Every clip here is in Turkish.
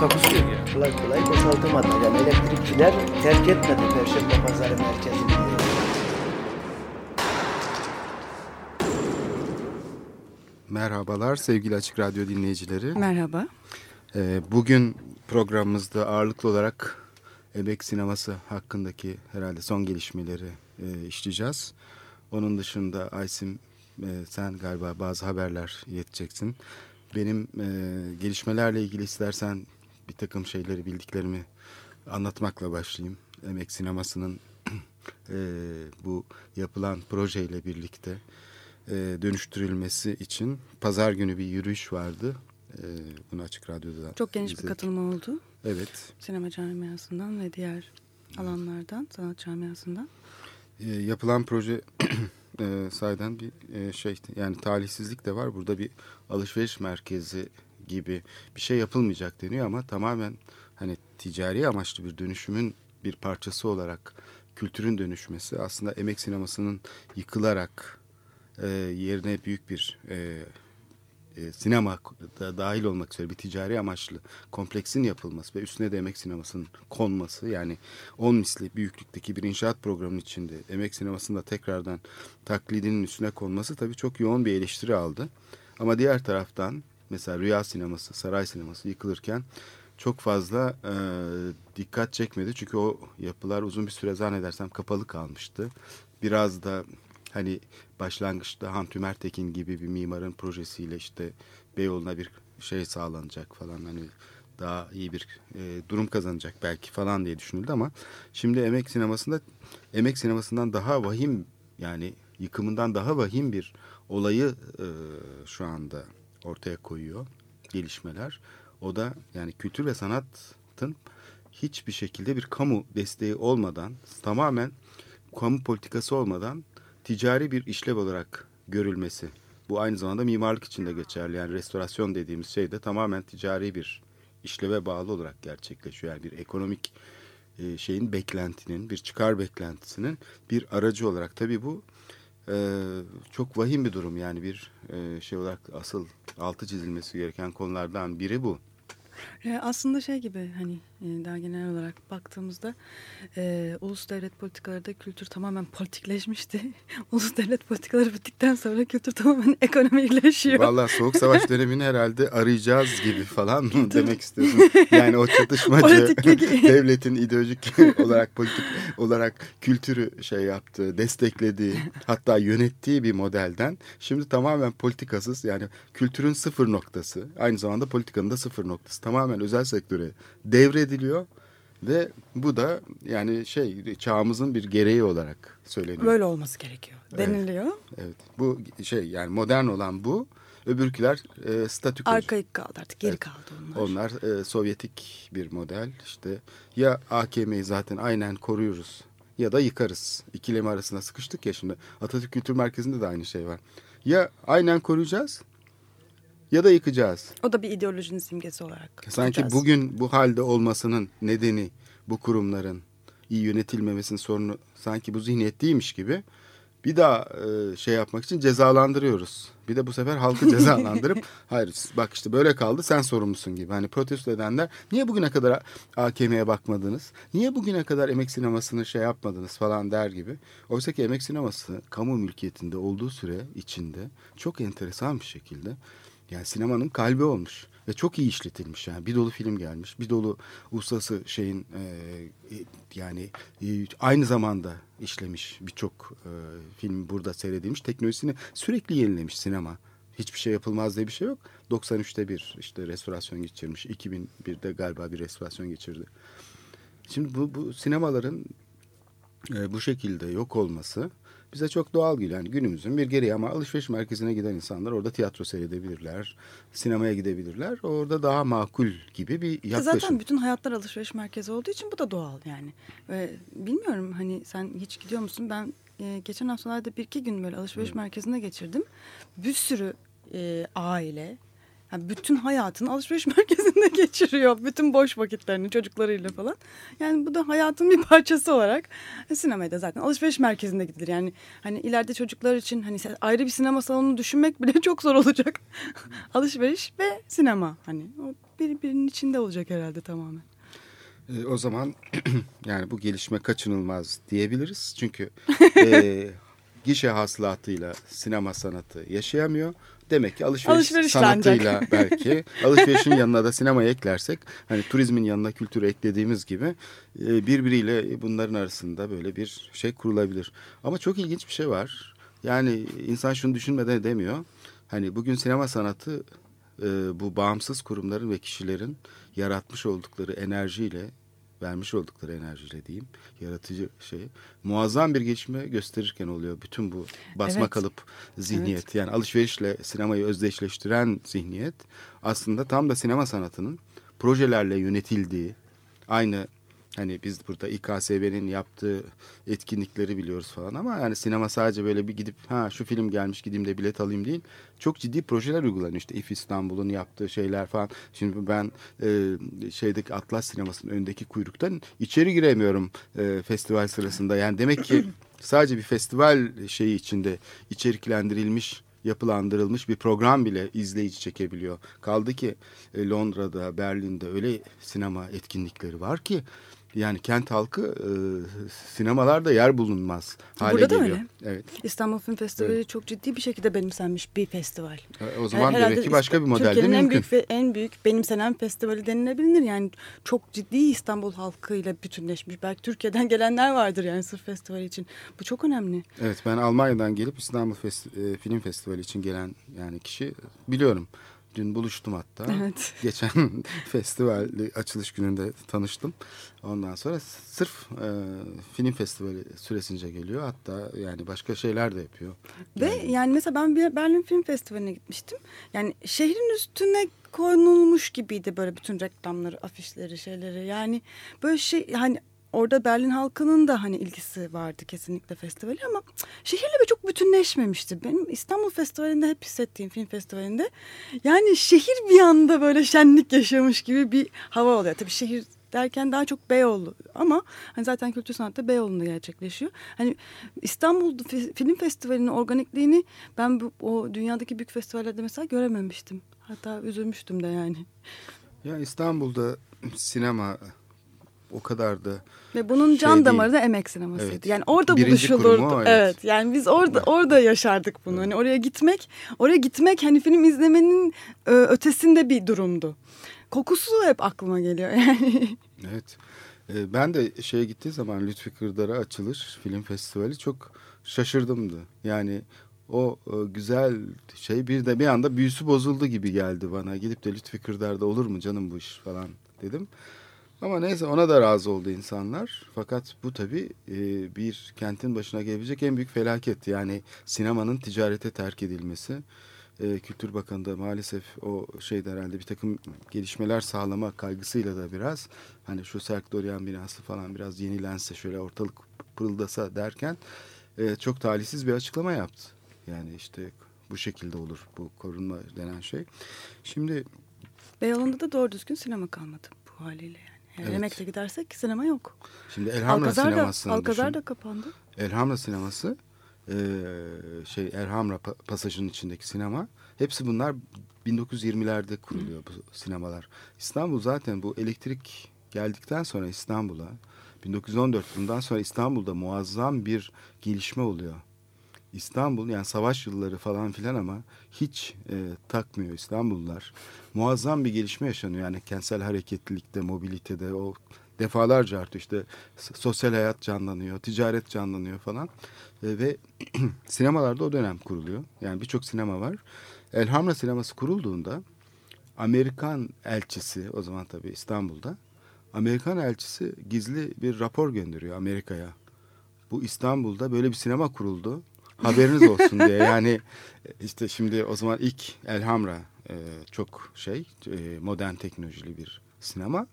Takusuyor ya. kolay kolay boşaltamadı. Yani elektrikçiler terk etmedi Perşembe Pazarı merkezini. Merhabalar sevgili Açık Radyo dinleyicileri. Merhaba. Ee, bugün programımızda ağırlıklı olarak emek sineması hakkındaki herhalde son gelişmeleri e, işleyeceğiz. Onun dışında Aysim e, sen galiba bazı haberler ileteceksin. Benim e, gelişmelerle ilgili istersen bir takım şeyleri bildiklerimi anlatmakla başlayayım. Emek sinemasının e, bu yapılan projeyle birlikte e, dönüştürülmesi için pazar günü bir yürüyüş vardı. E, bunu Açık Radyo'da Çok geniş bir izledik. katılım oldu. Evet. Sinema camiasından ve diğer alanlardan, sanat camiasından. E, yapılan proje e, sayeden bir e, şey yani talihsizlik de var. Burada bir alışveriş merkezi gibi bir şey yapılmayacak deniyor ama tamamen hani ticari amaçlı bir dönüşümün bir parçası olarak kültürün dönüşmesi aslında emek sinemasının yıkılarak e, yerine büyük bir e, e, sinema da dahil olmak üzere bir ticari amaçlı kompleksin yapılması ve üstüne de emek sinemasının konması yani 10 misli büyüklükteki bir inşaat programının içinde emek sinemasında tekrardan taklidinin üstüne konması tabii çok yoğun bir eleştiri aldı. Ama diğer taraftan mesela Rüya sineması, Saray sineması yıkılırken çok fazla e, dikkat çekmedi. Çünkü o yapılar uzun bir süre zannedersem kapalı kalmıştı. Biraz da hani başlangıçta Hamdi Mertekin gibi bir mimarın projesiyle işte Beyoğlu'na bir şey sağlanacak falan hani daha iyi bir e, durum kazanacak belki falan diye düşünüldü ama şimdi emek sinemasında emek sinemasından daha vahim yani yıkımından daha vahim bir olayı e, şu anda ortaya koyuyor gelişmeler. O da yani kültür ve sanatın hiçbir şekilde bir kamu desteği olmadan tamamen kamu politikası olmadan ticari bir işlev olarak görülmesi. Bu aynı zamanda mimarlık için de geçerli. Yani restorasyon dediğimiz şey de tamamen ticari bir işleve bağlı olarak gerçekleşiyor. Yani bir ekonomik e, şeyin beklentinin, bir çıkar beklentisinin bir aracı olarak. Tabii bu e, çok vahim bir durum. Yani bir e, şey olarak asıl altı çizilmesi gereken konulardan biri bu. E, aslında şey gibi hani daha genel olarak baktığımızda e, ulus devlet politikaları da kültür tamamen politikleşmişti. ulus devlet politikaları bittikten sonra kültür tamamen ekonomikleşiyor. Vallahi Soğuk Savaş dönemini herhalde arayacağız gibi falan mı demek istiyorsun? Yani o çatışmacı devletin ideolojik olarak politik olarak kültürü şey yaptığı, desteklediği, hatta yönettiği bir modelden şimdi tamamen politikasız yani kültürün sıfır noktası, aynı zamanda politikanın da sıfır noktası tamamen özel sektöre devrediliyor ve bu da yani şey çağımızın bir gereği olarak söyleniyor. Böyle olması gerekiyor deniliyor. Evet. Bu şey yani modern olan bu. Öbürküler e, statüko. Arkaik kaldı artık geri Evet. kaldı onlar. Onlar e, Sovyetik bir model. İşte ya AKM'yi zaten aynen koruyoruz ya da yıkarız. İkilemi arasında sıkıştık ya şimdi. Atatürk Kültür Merkezi'nde de aynı şey var. Ya aynen koruyacağız ya da yıkacağız. O da bir ideolojinin simgesi olarak. Sanki tutacağız. bugün bu halde olmasının nedeni bu kurumların iyi yönetilmemesinin sorunu sanki bu zihniyet değilmiş gibi bir daha e, şey yapmak için cezalandırıyoruz. Bir de bu sefer halkı cezalandırıp hayır bak işte böyle kaldı sen sorumlusun gibi. Hani protesto edenler niye bugüne kadar AKM'ye bakmadınız? Niye bugüne kadar emek sinemasını şey yapmadınız falan der gibi. Oysa ki emek sineması kamu mülkiyetinde olduğu süre içinde çok enteresan bir şekilde yani sinemanın kalbi olmuş ve çok iyi işletilmiş yani. Bir dolu film gelmiş bir dolu uluslararası şeyin e, yani e, aynı zamanda işlemiş birçok e, film burada seyredilmiş. Teknolojisini sürekli yenilemiş sinema. Hiçbir şey yapılmaz diye bir şey yok. 93'te bir işte restorasyon geçirmiş 2001'de galiba bir restorasyon geçirdi. Şimdi bu, bu sinemaların e, bu şekilde yok olması bize çok doğal geliyor. Yani günümüzün bir gereği ama alışveriş merkezine giden insanlar orada tiyatro seyredebilirler, sinemaya gidebilirler. Orada daha makul gibi bir yaklaşım. Zaten bütün hayatlar alışveriş merkezi olduğu için bu da doğal yani. Ve bilmiyorum hani sen hiç gidiyor musun? Ben e, geçen haftalarda bir iki gün böyle alışveriş merkezinde geçirdim. Bir sürü e, aile yani bütün hayatını alışveriş merkezinde geçiriyor. Bütün boş vakitlerini çocuklarıyla falan. Yani bu da hayatın bir parçası olarak e, sinemaya da zaten alışveriş merkezinde gidilir. Yani hani ileride çocuklar için hani ayrı bir sinema salonu düşünmek bile çok zor olacak. alışveriş ve sinema hani o birbirinin içinde olacak herhalde tamamen. E, o zaman yani bu gelişme kaçınılmaz diyebiliriz. Çünkü e, gişe hasılatıyla sinema sanatı yaşayamıyor. Demek ki alışveriş, Alışveriş sanatıyla ancak. belki alışverişin yanına da sinemayı eklersek hani turizmin yanına kültürü eklediğimiz gibi e, birbiriyle bunların arasında böyle bir şey kurulabilir. Ama çok ilginç bir şey var. Yani insan şunu düşünmeden edemiyor. Hani bugün sinema sanatı e, bu bağımsız kurumların ve kişilerin yaratmış oldukları enerjiyle vermiş oldukları enerjiyle diyeyim yaratıcı şey muazzam bir gelişme gösterirken oluyor bütün bu basma Evet. kalıp zihniyet yani alışverişle sinemayı özdeşleştiren zihniyet aslında tam da sinema sanatının projelerle yönetildiği aynı hani biz burada İKSV'nin yaptığı etkinlikleri biliyoruz falan ama yani sinema sadece böyle bir gidip ha şu film gelmiş gideyim de bilet alayım değil. Çok ciddi projeler uygulanıyor işte İF İstanbul'un yaptığı şeyler falan. Şimdi ben e, şeydeki Atlas sinemasının önündeki kuyruktan içeri giremiyorum e, festival sırasında. Yani demek ki sadece bir festival şeyi içinde içeriklendirilmiş yapılandırılmış bir program bile izleyici çekebiliyor. Kaldı ki e, Londra'da, Berlin'de öyle sinema etkinlikleri var ki yani kent halkı e, sinemalarda yer bulunmaz hale Burada da geliyor. öyle. Evet. İstanbul Film Festivali çok ciddi bir şekilde benimsenmiş bir festival. E, O zaman Herhalde demek ki başka bir modelde Türkiye'nin en büyük ve en büyük benimsenen festivali denilebilir. Yani çok ciddi İstanbul halkıyla bütünleşmiş. Belki Türkiye'den gelenler vardır yani sırf festival için. Bu çok önemli. Evet ben Almanya'dan gelip İstanbul Festi- e, Film Festivali için gelen yani kişi biliyorum. Dün buluştum hatta. Evet. Geçen festival açılış gününde tanıştım. Ondan sonra sırf e, film festivali süresince geliyor. Hatta yani başka şeyler de yapıyor. Ve yani mesela ben bir Berlin Film Festivali'ne gitmiştim. Yani şehrin üstüne konulmuş gibiydi böyle bütün reklamları, afişleri, şeyleri. Yani böyle şey hani orada Berlin halkının da hani ilgisi vardı kesinlikle festivali ama şehirle çok bütünleşmemişti. Benim İstanbul Festivali'nde hep hissettiğim film festivalinde yani şehir bir anda böyle şenlik yaşamış gibi bir hava oluyor. Tabii şehir derken daha çok Beyoğlu ama hani zaten kültür sanatta Beyoğlu'nda gerçekleşiyor. Hani İstanbul Fi- Film Festivali'nin organikliğini ben bu, o dünyadaki büyük festivallerde mesela görememiştim. Hatta üzülmüştüm de yani. Ya İstanbul'da sinema o kadar da Ve bunun Şey can değil. damarı da emek sinemasıydı. Evet. Yani orada Birinci buluşulurdu. kurumu evet. evet. Yani biz orada orada yaşardık bunu. Hani oraya gitmek, oraya gitmek hani film izlemenin e, ötesinde bir durumdu. Kokusu hep aklıma geliyor yani. Evet. Ee, Ben de şeye gittiği zaman Lütfi Kırdar'a açılır film festivali çok şaşırdımdı. Yani o e, güzel şey bir de bir anda büyüsü bozuldu gibi geldi bana. Gidip de Lütfi Kırdar'da olur mu canım bu iş falan dedim. Ama neyse ona da razı oldu insanlar. Fakat bu tabii e, bir kentin başına gelebilecek en büyük felaket. Yani sinemanın ticarete terk edilmesi. E, Kültür Bakanı da maalesef o şeyde herhalde bir takım gelişmeler sağlama kaygısıyla da biraz hani şu Serk Dorian binası falan biraz yenilense şöyle ortalık pırıldasa derken e, çok talihsiz bir açıklama yaptı. Yani işte bu şekilde olur bu korunma denen şey. Şimdi Beyoğlu'nda da doğru düzgün sinema kalmadı bu haliyle yani. Evet. Emek'te gidersek sinema yok. şimdi Elhamra Alkazar da, sinemasını Alkazar düşün. da kapandı. Elhamra sineması e, şey Elhamra pa- pasajının içindeki sinema hepsi bunlar 1920'lerde kuruluyor bu sinemalar. İstanbul zaten bu elektrik geldikten sonra İstanbul'a 1914 yılından sonra İstanbul'da muazzam bir gelişme oluyor. İstanbul yani savaş yılları falan filan ama hiç e, takmıyor İstanbullular. Muazzam bir gelişme yaşanıyor yani kentsel hareketlilikte, mobilitede o defalarca artıyor işte sosyal hayat canlanıyor, ticaret canlanıyor falan E, ve sinemalarda o dönem kuruluyor. Yani birçok sinema var. Elhamra sineması kurulduğunda Amerikan elçisi o zaman tabii İstanbul'da Amerikan elçisi gizli bir rapor gönderiyor Amerika'ya. bu İstanbul'da böyle bir sinema kuruldu. Haberiniz olsun diye. Yani işte şimdi o zaman ilk Elhamra e, çok şey e, modern teknolojili bir sinema.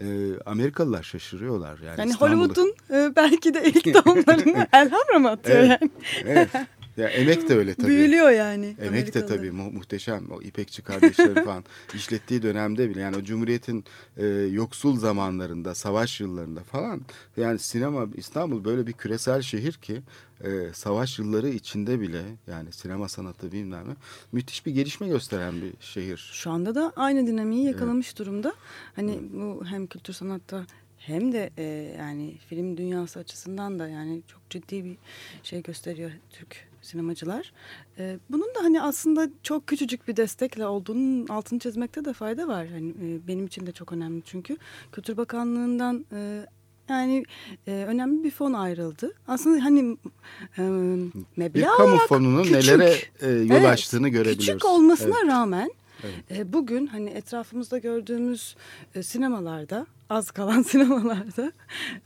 E, Amerikalılar şaşırıyorlar. Yani, Yani Hollywood'un e, belki de ilk tohumlarını Elhamra mı atıyor Evet. yani? Evet. Ya emek de öyle tabii. Büyülüyor yani. Emek de Amerikalılar. tabii mu- muhteşem. O İpekçi kardeşleri falan işlettiği dönemde bile yani o Cumhuriyet'in e, yoksul zamanlarında, savaş yıllarında falan yani sinema İstanbul böyle bir küresel şehir ki e, savaş yılları içinde bile yani sinema sanatı bilmem ne müthiş bir gelişme gösteren bir şehir. Şu anda da aynı dinamiği yakalamış durumda. Hani bu hem kültür sanatta hem de e, yani film dünyası açısından da yani çok ciddi bir şey gösteriyor Türk sinemacılar. E, bunun da hani aslında çok küçücük bir destekle olduğunun altını çizmekte de fayda var. Hani e, benim için de çok önemli çünkü Kültür Bakanlığı'ndan e, yani e, önemli bir fon ayrıldı. Aslında hani e, meblağ Bir kamu fonunun küçük. nelere e, yol Evet, açtığını görebiliyoruz. Küçük olmasına Evet. rağmen Evet. e, bugün hani etrafımızda gördüğümüz e, sinemalarda az kalan sinemalarda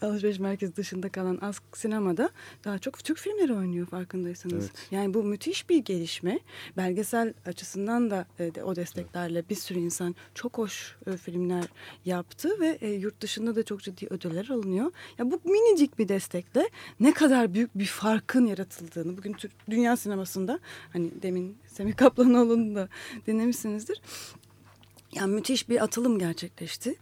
alışveriş merkezi dışında kalan az sinemada daha çok Türk filmleri oynuyor farkındaysanız. Evet. Yani bu müthiş bir gelişme. Belgesel açısından da, e, o desteklerle bir sürü insan çok hoş e, filmler yaptı ve e, yurt dışında da çok ciddi ödüller alınıyor. Ya bu minicik bir destekle ne kadar büyük bir farkın yaratıldığını bugün Türk dünya sinemasında hani demin Semih Kaplanoğlu'nu da dinlemişsinizdir. Yani müthiş bir atılım gerçekleşti.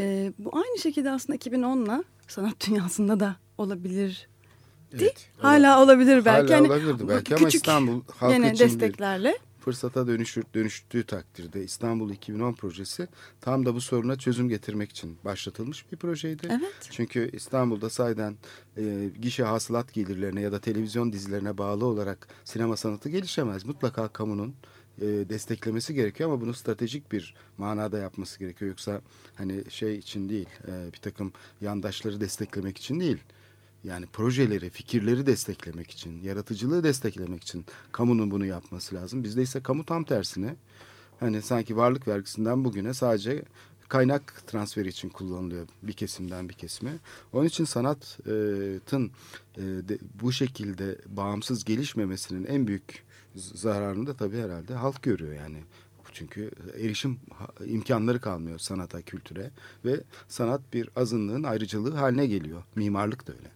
Ee, bu aynı şekilde aslında 2010'la sanat dünyasında da olabilir. Evet. Hala olabilir belki. Hala Hani olabilirdi belki ama küçük İstanbul halkı için desteklerle. fırsata dönüşür, dönüştüğü takdirde İstanbul 2010 projesi tam da bu soruna çözüm getirmek için başlatılmış bir projeydi. Evet. Çünkü İstanbul'da sayeden e, gişe hasılat gelirlerine ya da televizyon dizilerine bağlı olarak sinema sanatı gelişemez. Mutlaka kamunun e, desteklemesi gerekiyor ama bunu stratejik bir manada yapması gerekiyor. Yoksa hani şey için değil, e, bir takım yandaşları desteklemek için değil. Yani projeleri, fikirleri desteklemek için, yaratıcılığı desteklemek için kamunun bunu yapması lazım. Bizde ise kamu tam tersine hani sanki varlık vergisinden bugüne sadece kaynak transferi için kullanılıyor bir kesimden bir kesime. Onun için sanatın e, bu şekilde bağımsız gelişmemesinin en büyük zararını da tabii herhalde halk görüyor yani. Çünkü erişim ha- imkanları kalmıyor sanata, kültüre ve sanat bir azınlığın ayrıcalığı haline geliyor. Mimarlık da öyle.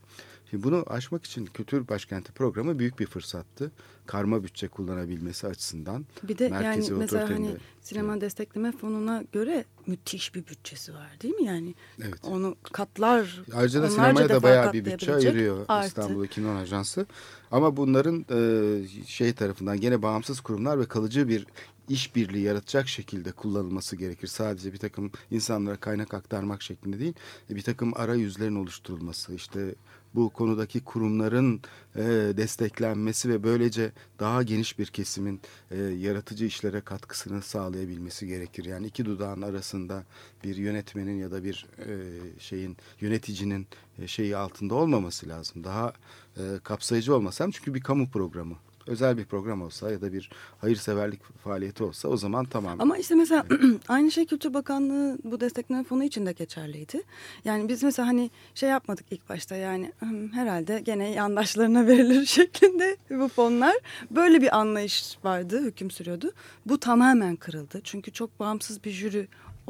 Şimdi bunu aşmak için Kültür Başkenti programı büyük bir fırsattı. Karma bütçe kullanabilmesi açısından. Bir de yani merkezi mesela otoritenin hani sinema destekleme fonuna göre müthiş bir bütçesi var değil mi yani? Evet. Onu katlar Ayrıca da sinemaya da bayağı bir bütçe ayırıyor Artı. İstanbul 2010 Ajansı. Ama bunların e, şey tarafından gene bağımsız kurumlar ve kalıcı bir işbirliği yaratacak şekilde kullanılması gerekir. Sadece bir takım insanlara kaynak aktarmak şeklinde değil, bir takım arayüzlerin oluşturulması, işte bu konudaki kurumların e, desteklenmesi ve böylece daha geniş bir kesimin e, yaratıcı işlere katkısını sağlayabilmesi gerekir. Yani iki dudağın arasında bir yönetmenin ya da bir e, şeyin yöneticinin e, şeyi altında olmaması lazım. Daha e, kapsayıcı olması lazım. Çünkü bir kamu programı. Özel bir program olsa ya da bir hayırseverlik faaliyeti olsa o zaman tamam. Ama işte mesela aynı şey Kültür Bakanlığı bu destekleme fonu için de geçerliydi. Yani biz mesela hani şey yapmadık ilk başta yani "Hmm, herhalde gene yandaşlarına verilir şeklinde bu fonlar. Böyle bir anlayış vardı, hüküm sürüyordu. Bu tamamen kırıldı. Çünkü çok bağımsız bir jüri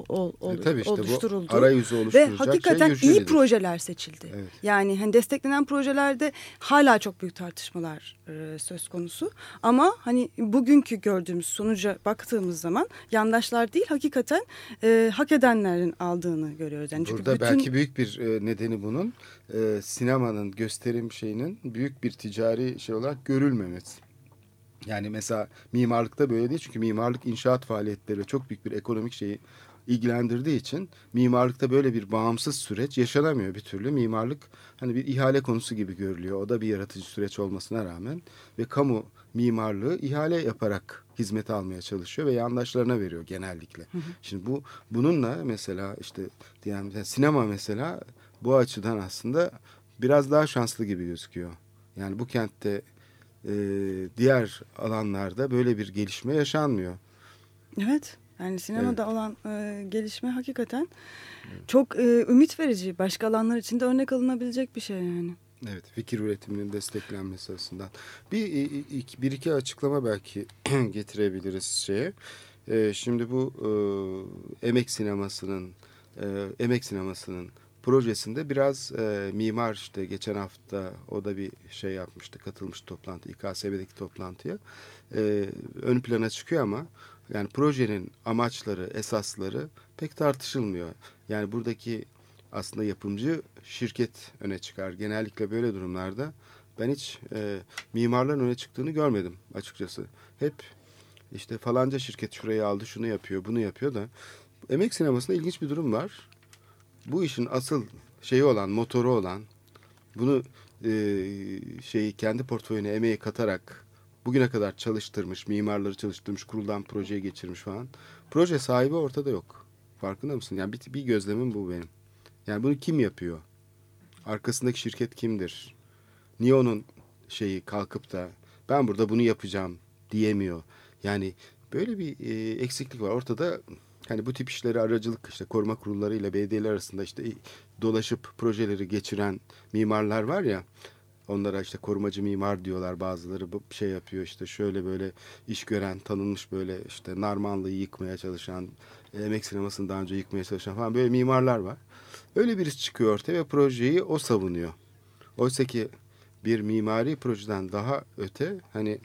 ol, ol, E tabii işte bu oluşturuldu. arayüzü Ve oluşturacak hakikaten şey iyi projeler seçildi. Evet. Yani hani desteklenen projelerde hala çok büyük tartışmalar e, söz konusu. Ama hani bugünkü gördüğümüz sonuca baktığımız zaman yandaşlar değil hakikaten e, hak edenlerin aldığını görüyoruz. Yani çünkü Burada bütün belki büyük bir e, nedeni bunun e, sinemanın gösterim şeyinin büyük bir ticari şey olarak görülmemesi. Yani mesela mimarlıkta böyle değil çünkü mimarlık inşaat faaliyetleri çok büyük bir ekonomik şeyi ilgilendirdiği için mimarlıkta böyle bir bağımsız süreç yaşanamıyor bir türlü. Mimarlık hani bir ihale konusu gibi görülüyor. O da bir yaratıcı süreç olmasına rağmen ve kamu mimarlığı ihale yaparak hizmet almaya çalışıyor ve yandaşlarına veriyor genellikle. Şimdi bu bununla mesela işte diyelim mesela sinema mesela bu açıdan aslında biraz daha şanslı gibi gözüküyor. Yani bu kentte e, diğer alanlarda böyle bir gelişme yaşanmıyor. evet yani sinemada olan e, gelişme hakikaten çok e, ümit verici. Başka alanlar için de örnek alınabilecek bir şey yani. Evet, fikir üretiminin desteklenmesi açısından. Bir, bir iki açıklama belki getirebiliriz şeye. Ee, şimdi bu e, emek sinemasının e, emek sinemasının projesinde biraz e, mimar işte geçen hafta o da bir şey yapmıştı katılmış toplantı İKSV'deki toplantıya e, ön plana çıkıyor ama yani projenin amaçları esasları pek tartışılmıyor. Yani buradaki aslında yapımcı şirket öne çıkar. Genellikle böyle durumlarda ben hiç e, mimarların öne çıktığını görmedim açıkçası. Hep işte falanca şirket şurayı aldı şunu yapıyor bunu yapıyor da emek sinemasında ilginç bir durum var. Bu işin asıl şeyi olan motoru olan bunu e, şeyi kendi portföyüne emeği katarak bugüne kadar çalıştırmış, mimarları çalıştırmış, kuruldan projeye geçirmiş falan. Proje sahibi ortada yok. Farkında mısın? Yani bir, bir gözlemim bu benim. Yani bunu kim yapıyor? Arkasındaki şirket kimdir? Niye onun şeyi kalkıp da ben burada bunu yapacağım diyemiyor. Yani böyle bir e, eksiklik var. Ortada hani bu tip işleri aracılık işte koruma kurulları ile belediyeler arasında işte dolaşıp projeleri geçiren mimarlar var ya onlara işte korumacı mimar diyorlar bazıları bu şey yapıyor işte şöyle böyle iş gören tanınmış böyle işte Narmanlı'yı yıkmaya çalışan emek sinemasını daha önce yıkmaya çalışan falan böyle mimarlar var. Öyle birisi çıkıyor ortaya ve projeyi o savunuyor. Oysa ki bir mimari projeden daha öte hani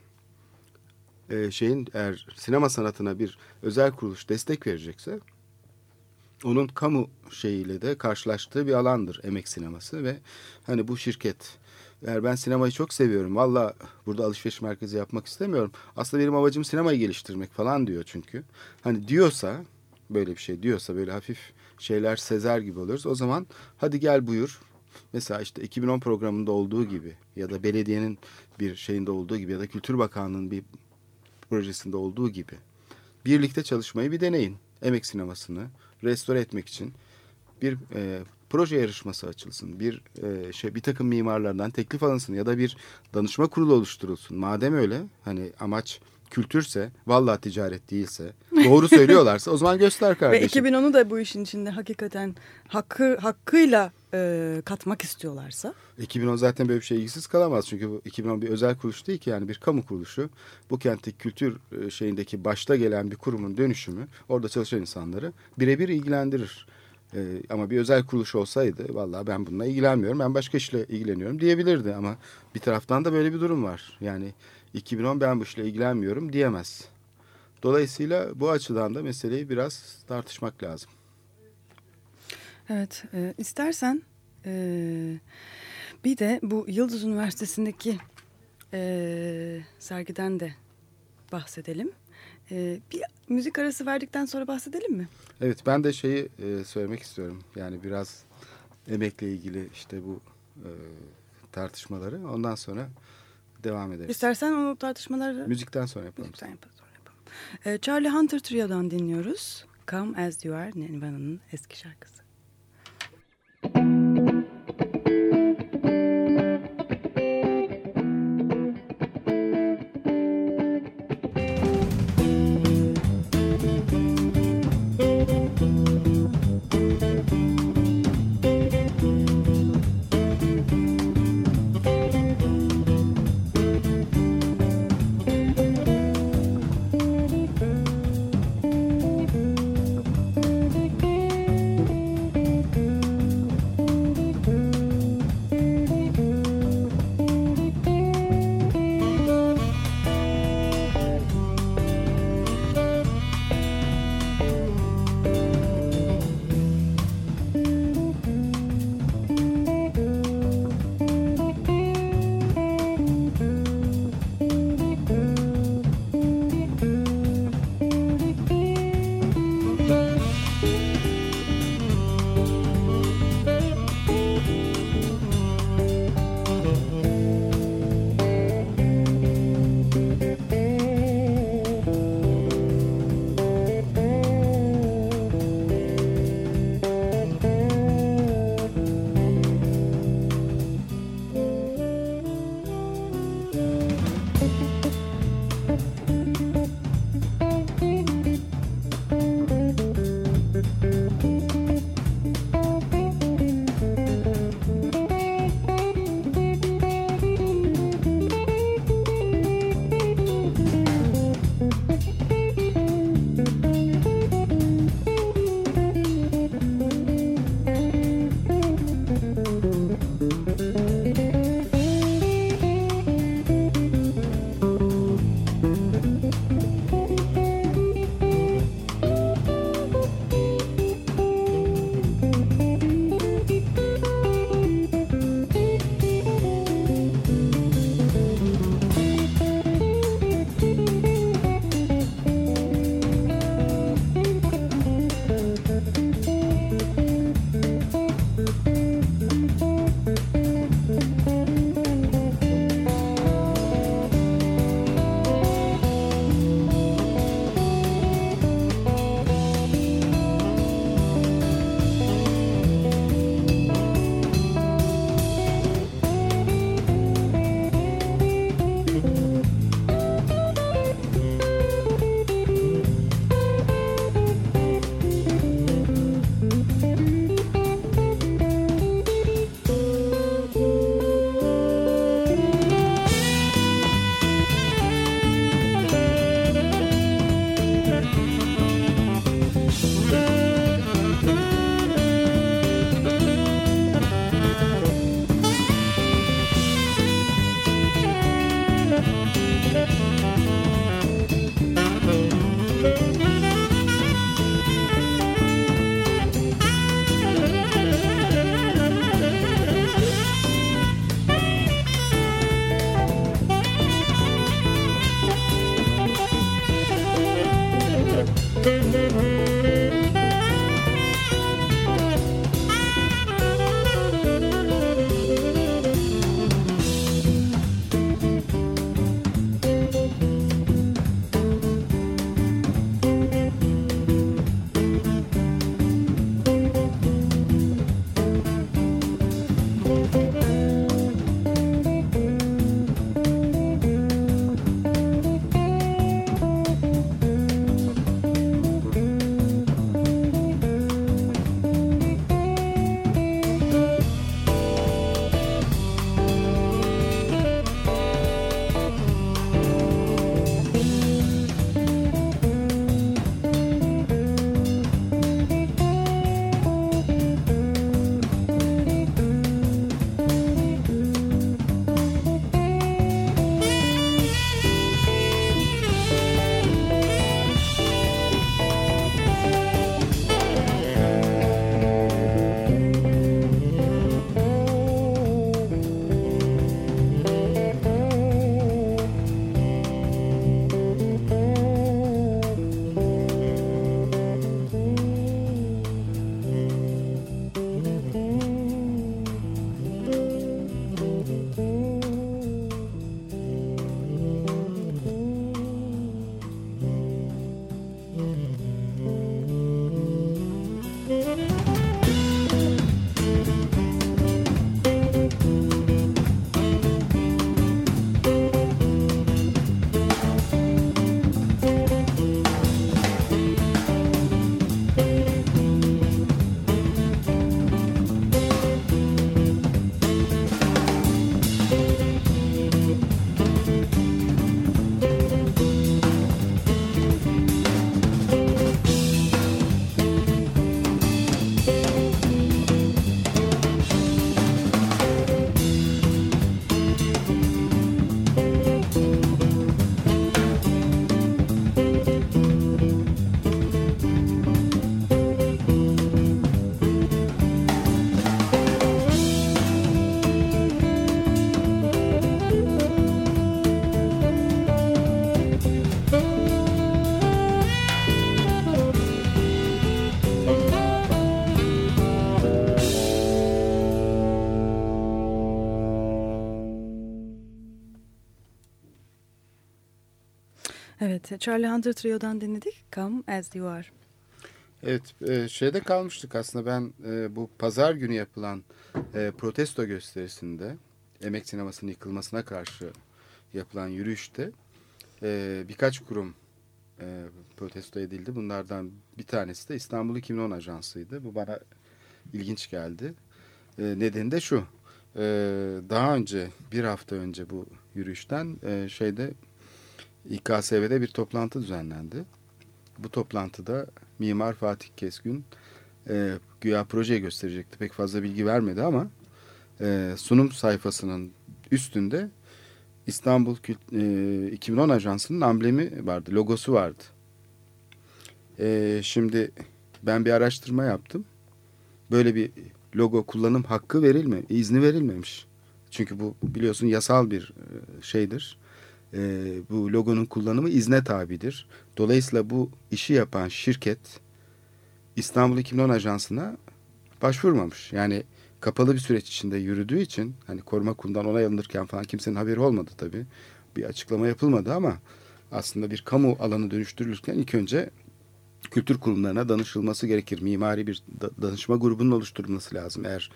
e, şeyin eğer sinema sanatına bir özel kuruluş destek verecekse onun kamu şeyiyle de karşılaştığı bir alandır emek sineması ve hani bu şirket eğer ben sinemayı çok seviyorum valla burada alışveriş merkezi yapmak istemiyorum. Aslında benim amacım sinemayı geliştirmek falan diyor çünkü. Hani diyorsa böyle bir şey diyorsa böyle hafif şeyler sezer gibi oluruz. O zaman hadi gel buyur. Mesela işte 2010 programında olduğu gibi ya da belediyenin bir şeyinde olduğu gibi ya da Kültür Bakanlığı'nın bir projesinde olduğu gibi birlikte çalışmayı bir deneyin. Emek sinemasını restore etmek için bir e, proje yarışması açılsın. Bir e, şey bir takım mimarlardan teklif alınsın ya da bir danışma kurulu oluşturulsun. Madem öyle hani amaç kültürse, vallahi ticaret değilse, doğru söylüyorlarsa o zaman göster kardeşim. Ve 2010'u da bu işin içinde hakikaten hakkı hakkıyla e, katmak istiyorlarsa. 2010 zaten böyle bir şey ilgisiz kalamaz. Çünkü bu 2010 bir özel kuruluş değil ki yani bir kamu kuruluşu. Bu kentteki kültür e, şeyindeki başta gelen bir kurumun dönüşümü orada çalışan insanları birebir ilgilendirir. Ee, ama bir özel kuruluş olsaydı vallahi ben bununla ilgilenmiyorum ben başka işle ilgileniyorum diyebilirdi ama bir taraftan da böyle bir durum var. Yani 2010 ben bu işle ilgilenmiyorum diyemez. Dolayısıyla bu açıdan da meseleyi biraz tartışmak lazım. Evet, e, istersen e, bir de bu Yıldız Üniversitesi'ndeki e, sergiden de bahsedelim. E, bir müzik arası verdikten sonra bahsedelim mi? Evet, ben de şeyi e, söylemek istiyorum. Yani biraz emekle ilgili işte bu e, tartışmaları. Ondan sonra devam ederiz. İstersen o tartışmaları... Müzikten sonra yapalım. Müzikten yapalım. Sonra yapalım. Ee, Charlie Hunter Trio'dan dinliyoruz. Come As You Are, Nirvana'nın eski şarkısı. Evet, Charlie Hunter Trio'dan dinledik. Come As You Are. Evet, e, şeyde kalmıştık aslında ben e, bu pazar günü yapılan e, protesto gösterisinde emek sinemasının yıkılmasına karşı yapılan yürüyüşte birkaç kurum protesto edildi. Bunlardan bir tanesi de İstanbul 2010 Ajansı'ydı. Bu bana ilginç geldi. E, nedeni de şu, daha önce bir hafta önce bu yürüyüşten şeyde İKSV'de bir toplantı düzenlendi. Bu toplantıda Mimar Fatih Kesgün e, güya projeyi gösterecekti. Pek fazla bilgi vermedi ama e, sunum sayfasının üstünde İstanbul e, 2010 Ajansı'nın amblemi vardı, logosu vardı. E, şimdi ben bir araştırma yaptım. Böyle bir logo kullanım hakkı verilme, izni verilmemiş. Çünkü bu biliyorsun yasal bir e, şeydir e, bu logonun kullanımı izne tabidir. Dolayısıyla bu işi yapan şirket İstanbul 2010 Ajansı'na başvurmamış. Yani kapalı bir süreç içinde yürüdüğü için hani koruma kurulundan onay alınırken falan kimsenin haberi olmadı tabii. Bir açıklama yapılmadı ama aslında bir kamu alanı dönüştürülürken ilk önce kültür kurumlarına danışılması gerekir. Mimari bir danışma grubunun oluşturulması lazım. Eğer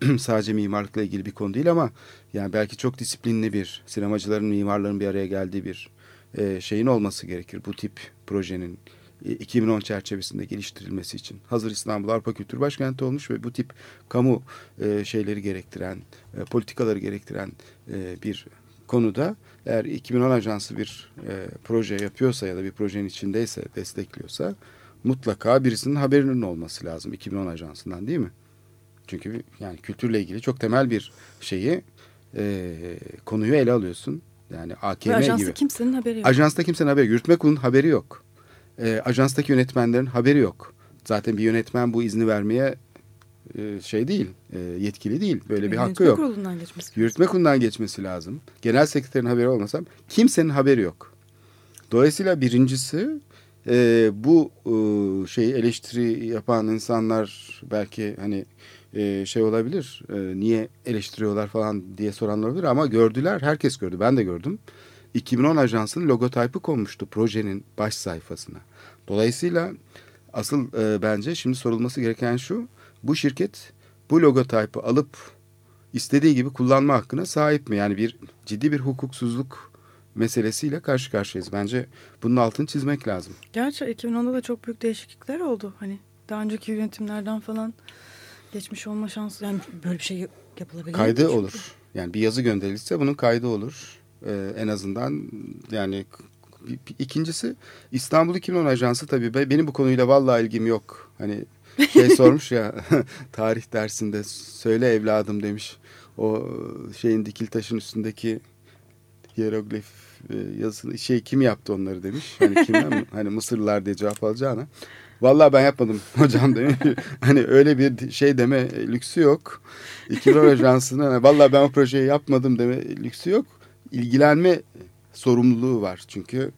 sadece mimarlıkla ilgili bir konu değil ama yani belki çok disiplinli bir sinemacıların, mimarların bir araya geldiği bir e, şeyin olması gerekir. Bu tip projenin 2010 e, çerçevesinde geliştirilmesi için. Hazır İstanbul Avrupa Kültür Başkenti olmuş ve bu tip kamu e, şeyleri gerektiren, e, politikaları gerektiren e, bir konuda eğer 2010 ajansı bir e, proje yapıyorsa ya da bir projenin içindeyse, destekliyorsa mutlaka birisinin haberinin olması lazım 2010 ajansından değil mi? Çünkü yani kültürle ilgili çok temel bir şeyi e, konuyu ele alıyorsun. Yani AKM Ve ajansta gibi. kimsenin haberi yok. Ajansta kimsenin haberi yok. Yürütme kurulunun haberi yok. E, ajanstaki yönetmenlerin haberi yok. Zaten bir yönetmen bu izni vermeye e, şey değil, e, yetkili değil. Böyle bir Yürütme hakkı yok. Yürütme kurulundan geçmesi Yürütme kurulundan geçmesi lazım. Genel sekreterin haberi olmasam kimsenin haberi yok. Dolayısıyla birincisi e, bu e, şeyi eleştiri yapan insanlar belki hani e, şey olabilir. E, niye eleştiriyorlar falan diye soranlar olabilir ama gördüler. Herkes gördü. Ben de gördüm. 2010 ajansının logotipi konmuştu projenin baş sayfasına. Dolayısıyla asıl e, bence şimdi sorulması gereken şu. Bu şirket bu logotipi alıp istediği gibi kullanma hakkına sahip mi? Yani bir ciddi bir hukuksuzluk meselesiyle karşı karşıyayız. Bence bunun altını çizmek lazım. Gerçi 2010'da da çok büyük değişiklikler oldu. Hani daha önceki yönetimlerden falan geçmiş olma şansı yani böyle bir şey yapılabilir. Kaydı mi? olur. Yani bir yazı gönderilirse bunun kaydı olur. Ee, en azından yani ikincisi İstanbul 2010 Ajansı tabii benim bu konuyla vallahi ilgim yok. Hani şey sormuş ya tarih dersinde söyle evladım demiş. O şeyin dikil taşın üstündeki hieroglif e, yazısını şey kim yaptı onları demiş. Hani kimden hani Mısırlılar diye cevap alacağına. Vallahi ben yapmadım hocam demiş. hani öyle bir şey deme lüksü yok. İkilor Ajansı'nın hani, vallahi ben o projeyi yapmadım deme lüksü yok. İlgilenme sorumluluğu var çünkü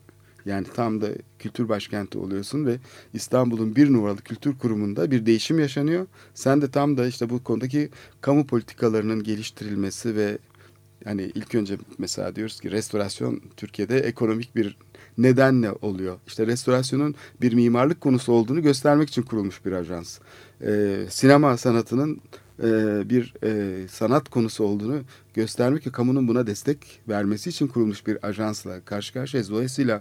yani tam da kültür başkenti oluyorsun ve İstanbul'un bir numaralı kültür kurumunda bir değişim yaşanıyor. Sen de tam da işte bu konudaki kamu politikalarının geliştirilmesi ve yani ilk önce mesela diyoruz ki restorasyon Türkiye'de ekonomik bir nedenle oluyor. İşte restorasyonun bir mimarlık konusu olduğunu göstermek için kurulmuş bir ajans. Ee, sinema sanatının e, bir e, sanat konusu olduğunu göstermek ve kamunun buna destek vermesi için kurulmuş bir ajansla karşı karşıyayız. Dolayısıyla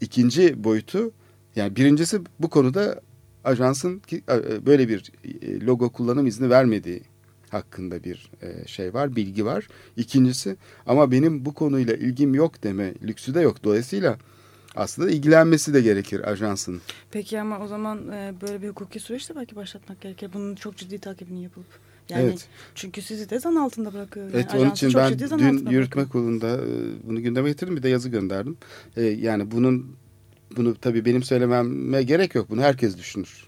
ikinci boyutu yani birincisi bu konuda ajansın e, böyle bir e, logo kullanım izni vermediği hakkında bir e, şey var, bilgi var. İkincisi ama benim bu konuyla ilgim yok deme lüksü de yok. Dolayısıyla aslında ilgilenmesi de gerekir ajansın. Peki ama o zaman böyle bir hukuki süreç de belki başlatmak gerekir. Bunun çok ciddi takibini yapılıp. Yani evet. Çünkü sizi de zan altında bırakıyor. Yani evet onun için ben dün yürütme kurulunda bunu gündeme getirdim bir de yazı gönderdim. yani bunun bunu tabii benim söylememe gerek yok. Bunu herkes düşünür.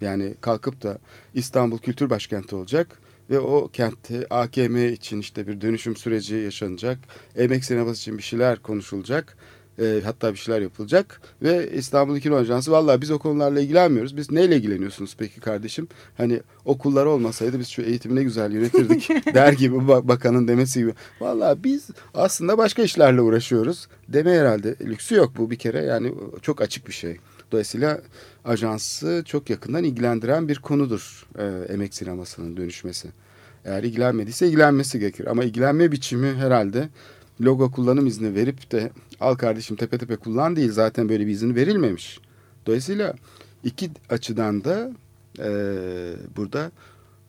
Yani kalkıp da İstanbul Kültür Başkenti olacak ve o kentte AKM için işte bir dönüşüm süreci yaşanacak. Emek sineması için bir şeyler konuşulacak. E, hatta bir şeyler yapılacak. Ve İstanbul Kino Ajansı valla biz o konularla ilgilenmiyoruz. Biz neyle ilgileniyorsunuz peki kardeşim? Hani okullar olmasaydı biz şu eğitimi ne güzel yönetirdik der gibi bakanın demesi gibi. Valla biz aslında başka işlerle uğraşıyoruz. Deme herhalde lüksü yok bu bir kere yani çok açık bir şey. Dolayısıyla ajansı çok yakından ilgilendiren bir konudur e, emek sinemasının dönüşmesi. Eğer ilgilenmediyse ilgilenmesi gerekir. Ama ilgilenme biçimi herhalde logo kullanım izni verip de al kardeşim tepe tepe kullan değil. Zaten böyle bir izin verilmemiş. Dolayısıyla iki açıdan da e, burada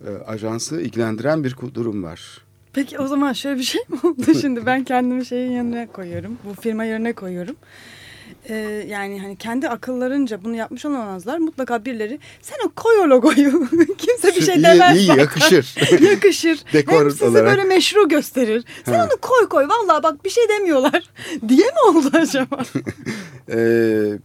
e, ajansı ilgilendiren bir durum var. Peki o zaman şöyle bir şey mi oldu şimdi ben kendimi şeyin yanına koyuyorum. Bu firma yerine koyuyorum e, yani hani kendi akıllarınca bunu yapmış olamazlar. Mutlaka birileri sen o koy o logoyu. Kimse bir şey demez. İyi, iyi yakışır. yakışır. Dekor Hem sizi olarak. böyle meşru gösterir. Sen ha. onu koy koy. Vallahi bak bir şey demiyorlar. diye mi oldu acaba? e,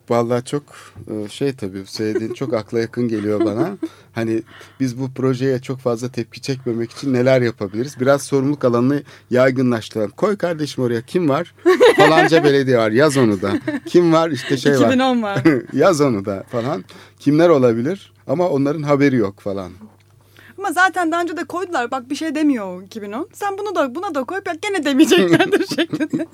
vallahi çok e, şey tabii söylediğin çok akla yakın geliyor bana. Hani biz bu projeye çok fazla tepki çekmemek için neler yapabiliriz? Biraz sorumluluk alanını yaygınlaştıran. Koy kardeşim oraya kim var? Falanca belediye var yaz onu da. Kim var işte şey 2010 var. var. yaz onu da falan. Kimler olabilir? Ama onların haberi yok falan. Ama zaten daha önce de koydular. Bak bir şey demiyor 2010. Sen bunu da buna da koy. Bak gene demeyeceklerdir şeklinde.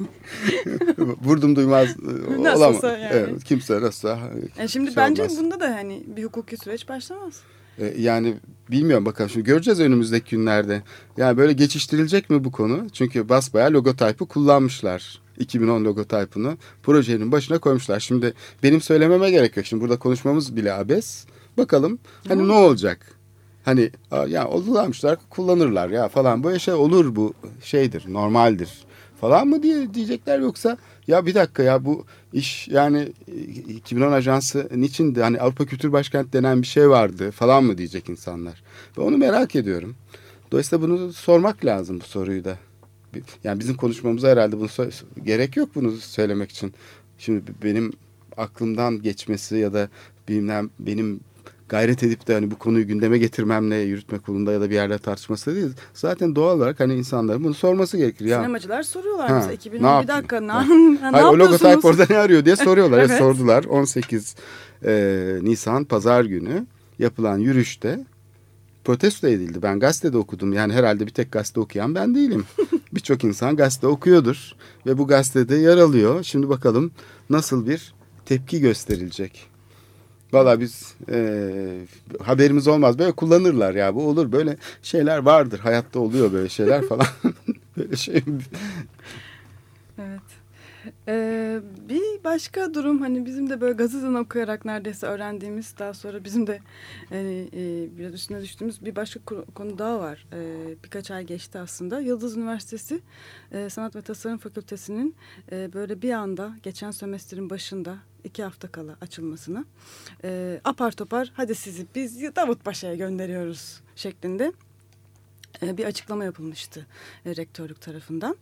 Vurdum duymaz e, olamaz. Yani. Evet, kimse nasıl. Yani e şimdi şey bence olmaz. bunda da hani bir hukuki süreç başlamaz. E, yani bilmiyorum bakalım şimdi göreceğiz önümüzdeki günlerde. Yani böyle geçiştirilecek mi bu konu? Çünkü basbayağı logotipi kullanmışlar. 2010 logotypını projenin başına koymuşlar. Şimdi benim söylememe gerek yok. Şimdi burada konuşmamız bile abes. Bakalım hani hmm. ne olacak? Hani ya olurlarmışlar kullanırlar ya falan böyle şey olur bu şeydir normaldir falan mı diye diyecekler yoksa ya bir dakika ya bu iş yani 2010 ajansı niçin de hani Avrupa Kültür Başkenti denen bir şey vardı falan mı diyecek insanlar. Ve onu merak ediyorum. Dolayısıyla bunu sormak lazım bu soruyu da. Yani bizim konuşmamıza herhalde bunu gerek yok bunu söylemek için. Şimdi benim aklımdan geçmesi ya da bilmem benim gayret edip de hani bu konuyu gündeme getirmemle yürütme kurulunda ya da bir yerde tartışması değil. Zaten doğal olarak hani insanların bunu sorması gerekir. Ya, Sinemacılar soruyorlar Ha, ne 2010 bir dakika ne, ne Hayır, o yapıyorsunuz? logotype orada ne arıyor diye soruyorlar. Evet. evet. Sordular 18 e, Nisan pazar günü yapılan yürüyüşte protesto edildi. Ben gazetede okudum. Yani herhalde bir tek gazete okuyan ben değilim. Birçok insan gazete okuyordur. Ve bu gazetede yer alıyor. Şimdi bakalım nasıl bir tepki gösterilecek. Valla biz e, haberimiz olmaz. Böyle kullanırlar ya bu olur. Böyle şeyler vardır. Hayatta oluyor böyle şeyler falan. böyle şey. Evet. Ee, bir başka durum hani bizim de böyle gazeteden okuyarak neredeyse öğrendiğimiz daha sonra bizim de hani, e, biraz üstüne düştüğümüz bir başka konu- daha var. Ee, birkaç ay geçti aslında. Yıldız Üniversitesi e, Sanat ve Tasarım Fakültesi'nin e, böyle bir anda geçen sömestrin başında iki hafta kala açılmasına e, apar topar hadi sizi biz Davutpaşa'ya gönderiyoruz şeklinde bir açıklama yapılmıştı e, rektörlük tarafından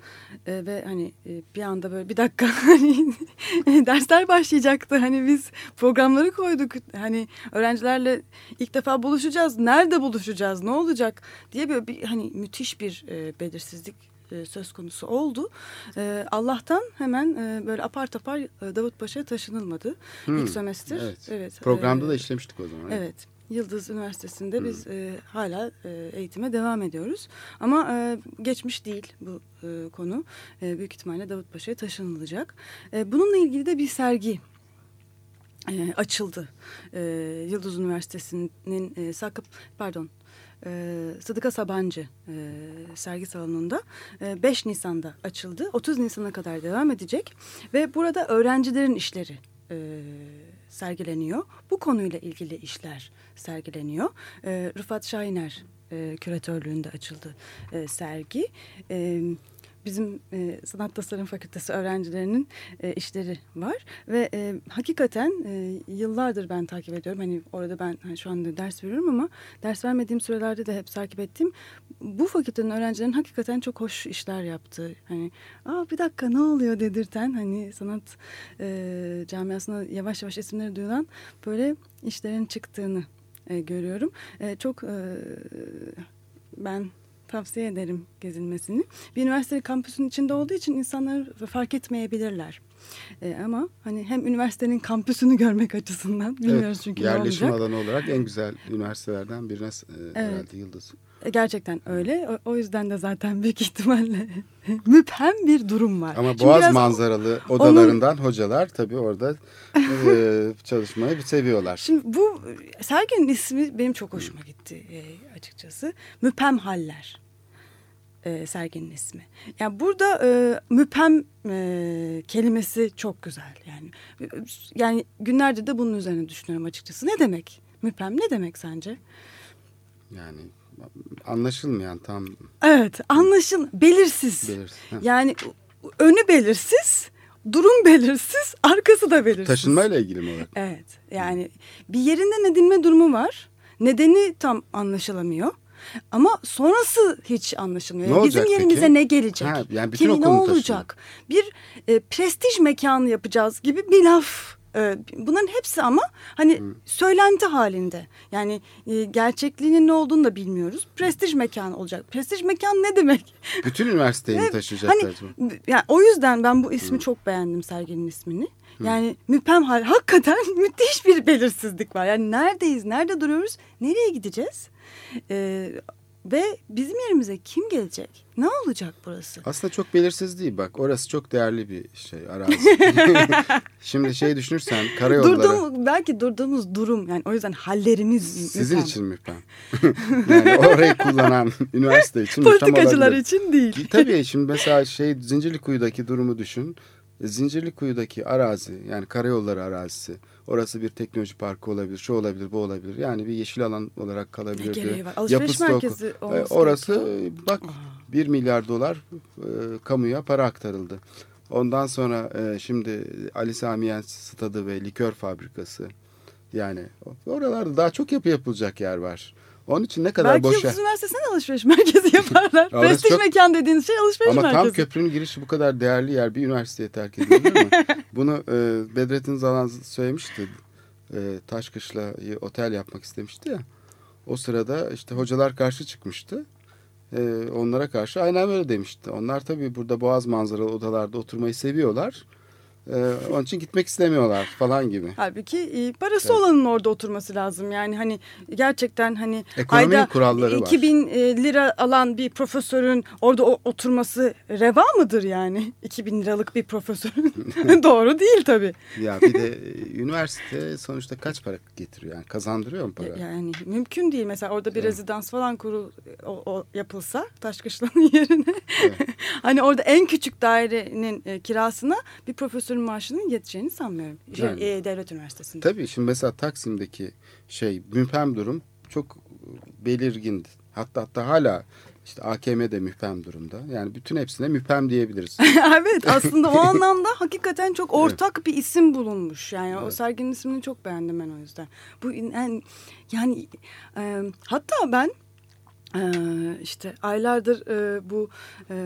E, ve hani e, bir anda böyle bir dakika hani dersler başlayacaktı hani biz programları koyduk hani öğrencilerle ilk defa buluşacağız nerede buluşacağız ne olacak diye böyle bir hani müthiş bir e, belirsizlik e, söz konusu oldu. E, Allah'tan hemen e, böyle apar topar e, Davutpaşa'ya taşınılmadı Hmm, ilk sömestr. evet. evet Programda e, da işlemiştik o zaman. Evet. Yıldız Üniversitesi'nde biz e, hala e, eğitime devam ediyoruz. Ama e, geçmiş değil bu e, konu. E, büyük ihtimalle Davutpaşa'ya taşınılacak. E, bununla ilgili de bir sergi e, açıldı. E, Yıldız Üniversitesi'nin e, Sakıp, pardon, e, Sıdıka Sabancı e, sergi salonunda e, 5 Nisan'da açıldı. 30 Nisan'a kadar devam edecek. Ve burada öğrencilerin işleri e, sergileniyor. Bu konuyla ilgili işler sergileniyor. E, Rıfat Şahiner küratörlüğünde açıldı e, sergi. E, bizim e, Sanat Tasarım Fakültesi öğrencilerinin e, işleri var ve e, hakikaten e, yıllardır ben takip ediyorum. Hani orada ben hani şu anda ders veriyorum ama ders vermediğim sürelerde de hep takip ettiğim bu fakültenin öğrencilerin hakikaten çok hoş işler yaptığı. Hani aa bir dakika ne oluyor dedirten hani sanat e, camiasına yavaş yavaş isimleri duyulan böyle işlerin çıktığını e, görüyorum. E, çok e, ben tavsiye ederim gezilmesini. Bir üniversite kampüsünün içinde olduğu için insanlar fark etmeyebilirler. E, ama hani hem üniversitenin kampüsünü görmek açısından bilmiyoruz Evet, çünkü ne yerleşim olacak. alanı olarak en güzel üniversitelerden birine e, herhalde Yıldız. E, Gerçekten öyle. O, o yüzden de zaten büyük ihtimalle müphem bir durum var. Ama Şimdi Boğaz manzaralı odalarından hocalar tabii orada e, çalışmayı seviyorlar. Şimdi bu serginin ismi benim çok hoşuma gitti e, açıkçası. Müphem Haller e, serginin ismi. Yani burada e, müphem e, kelimesi çok güzel. Yani yani günlerdir de bunun üzerine düşünüyorum açıkçası. Ne demek? Müphem ne demek sence? Yani anlaşılmayan tam Evet, anlaşıl belirsiz. belirsiz. Yani önü belirsiz, durum belirsiz, arkası da belirsiz. Taşınmayla ilgili mi olarak? Evet. Yani bir yerinden edinme durumu var. Nedeni tam anlaşılamıyor. Ama sonrası hiç anlaşılmıyor. Ne Yani Bizim yerimize peki? ne gelecek? Ha, yani bütün Kim, ne olacak? Bir e, prestij mekanı yapacağız gibi bir laf. E, bunların hepsi ama hani söylenti halinde. Yani e, gerçekliğinin ne olduğunu da bilmiyoruz. Prestij mekanı olacak. Prestij mekanı ne demek? Bütün üniversiteyi Evet, taşıyacaklar hani, yani o yüzden ben bu ismi çok beğendim serginin ismini. Yani müphem hal hakikaten müthiş bir belirsizlik var. Yani neredeyiz, nerede duruyoruz, nereye gideceğiz? Ee, ve bizim yerimize kim gelecek? Ne olacak burası? Aslında çok belirsiz değil bak. Orası çok değerli bir şey arazi. Şimdi şey düşünürsen karayolları Durduğumuz, belki durduğumuz durum yani o yüzden hallerimiz sizin için müphem. yani orayı kullanan üniversite için Politikacılar için değil. Tabii şimdi mesela şey Zincirlikuyu'daki durumu düşün. E, Zincirlikuyu'daki arazi yani karayolları arazisi. Orası bir teknoloji parkı olabilir, şu olabilir, bu olabilir. Yani bir yeşil alan olarak Ne kalabilirdi. gereği var? Alışveriş Yapısı oku- merkezi E, olması Orası gerekiyor. bak 1 milyar dolar e, kamuya para aktarıldı. Ondan sonra e, şimdi Ali Sami Yen stadı ve likör fabrikası. Yani oralarda daha çok yapı yapılacak yer var. Onun için ne kadar Belki boş. Yıldız Üniversitesi'ne alışveriş merkezi yaparlar. Prestij çok- mekan dediğiniz şey alışveriş Ama merkezi. tam köprünün girişi bu kadar değerli yer bir üniversiteye terk edilir mi? Bunu e, Bedrettin Zalan söylemişti. e, Taşkışla'yı otel yapmak istemişti ya. O sırada işte hocalar karşı çıkmıştı. E, onlara karşı aynen böyle demişti. Onlar tabii burada boğaz manzaralı odalarda oturmayı seviyorlar. E, onun için gitmek istemiyorlar falan gibi. Halbuki e, parası Evet. olanın orada oturması lazım. Yani hani gerçekten hani Ekonominin ayda kuralları var. 2000 e, lira alan bir profesörün orada oturması reva mıdır yani? 2000 liralık bir profesörün. Doğru değil tabii. Ya bir de e, üniversite sonuçta kaç para getiriyor? Yani kazandırıyor mu para? Yani mümkün değil. Mesela orada bir Evet. rezidans falan kuru o, o yapılsa Taşkışla'nın yerine. Evet. hani orada en küçük dairenin e, kirasına bir profesörün maaşının yeteceğini sanmıyorum. Şey, Yani. e, devlet üniversitesinde. Tabii şimdi mesela Taksim'deki şey müphem durum çok belirgindi. Hatta hatta hala işte AKM'de müphem durumda. Yani bütün hepsine müphem diyebiliriz. evet aslında o anlamda hakikaten çok ortak bir isim bulunmuş. Yani o Evet. serginin ismini çok beğendim ben o yüzden. Bu yani, yani e, hatta ben işte aylardır e, bu e,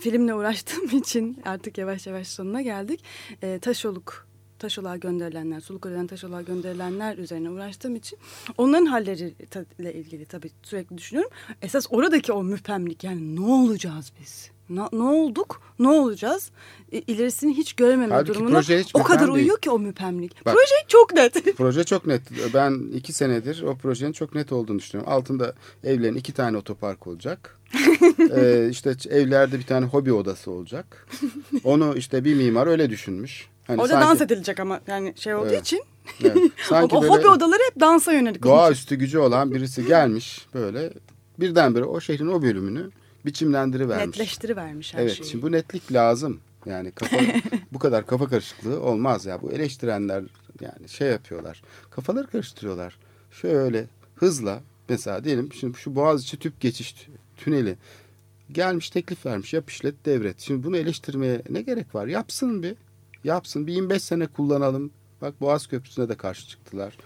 filmle uğraştığım için artık yavaş yavaş sonuna geldik. E, Taşoluk Taşoluğa gönderilenler, Sulukore'den Taşoluğa gönderilenler üzerine uğraştığım için onların halleriyle ilgili tabii sürekli düşünüyorum. Esas oradaki o müphemlik yani ne olacağız biz? Ne, ne olduk? Ne olacağız? E, ilerisini hiç görememe Halbuki durumuna hiç o kadar değil. uyuyor ki o müphemlik. Bak. Proje çok net. Proje çok net. Ben iki senedir o projenin çok net olduğunu düşünüyorum. Altında evlerin iki tane otopark olacak. ee, işte evlerde bir tane hobi odası olacak. Onu işte bir mimar öyle düşünmüş. Hani Orada sanki- dans edilecek ama yani şey olduğu Evet. için Evet, o, sanki o böyle hobi odaları hep dansa yönelik doğaüstü gücü olan birisi gelmiş böyle birdenbire o şehrin o bölümünü biçimlendirivermiş. Netleştirivermiş her Evet şeyi. şimdi bu netlik lazım. Yani kafa bu kadar kafa karışıklığı olmaz ya. Bu eleştirenler yani şey yapıyorlar. Kafaları karıştırıyorlar. Şöyle hızla mesela diyelim şimdi şu Boğaziçi tüp geçiş tü- tüneli gelmiş teklif vermiş yap işlet devret. Şimdi bunu eleştirmeye ne gerek var? Yapsın bir. Yapsın. Bir 25 sene kullanalım. Bak Boğaz Köprüsü'ne de karşı çıktılar.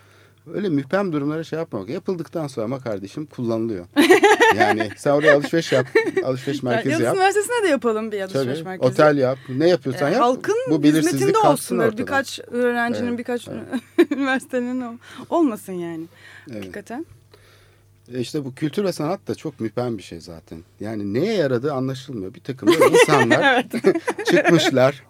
Öyle müphem durumlara şey yapmamak. Yapıldıktan sonra ama kardeşim kullanılıyor. yani sen oraya alışveriş yap. Alışveriş Yani merkezi Yıldız yap. Üniversitesi'ne de yapalım bir alışveriş Tabii. merkezi. Otel yap. Ne yapıyorsan Ee, yap. halkın bu hizmetinde olsun ortadan. birkaç öğrencinin Evet, birkaç üniversitenin ol- olmasın yani. Evet. Hakikaten. E İşte bu kültür ve sanat da çok müphem bir şey zaten. Yani neye yaradığı anlaşılmıyor. Bir takım insanlar çıkmışlar.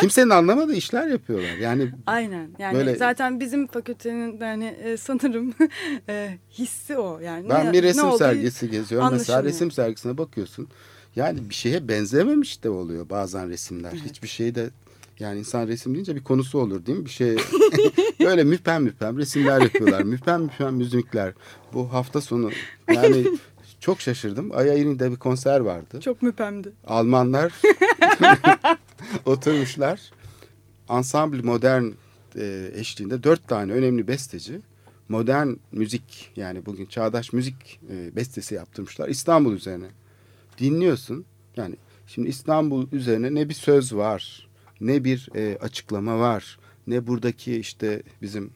Kimsenin anlamadığı işler yapıyorlar. Yani Aynen. Yani Böyle- zaten bizim fakültenin yani e, sanırım e, hissi o. Yani ben ne- bir ne resim olduğu sergisi geziyorum. Mesela resim sergisine bakıyorsun. Yani bir şeye benzememiş de oluyor bazen resimler. Hiçbir şey de yani insan resim deyince bir konusu olur değil mi? Bir şey böyle müphem müphem resimler yapıyorlar. müphem müphem müzikler. Bu hafta sonu yani çok şaşırdım. Ayayir'inde bir konser vardı. Çok müpemdi. Almanlar oturmuşlar. Ensemble modern e, eşliğinde dört tane önemli besteci modern müzik yani bugün çağdaş müzik e, bestesi yaptırmışlar İstanbul üzerine. Dinliyorsun yani şimdi İstanbul üzerine ne bir söz var ne bir e, açıklama var ne buradaki işte bizim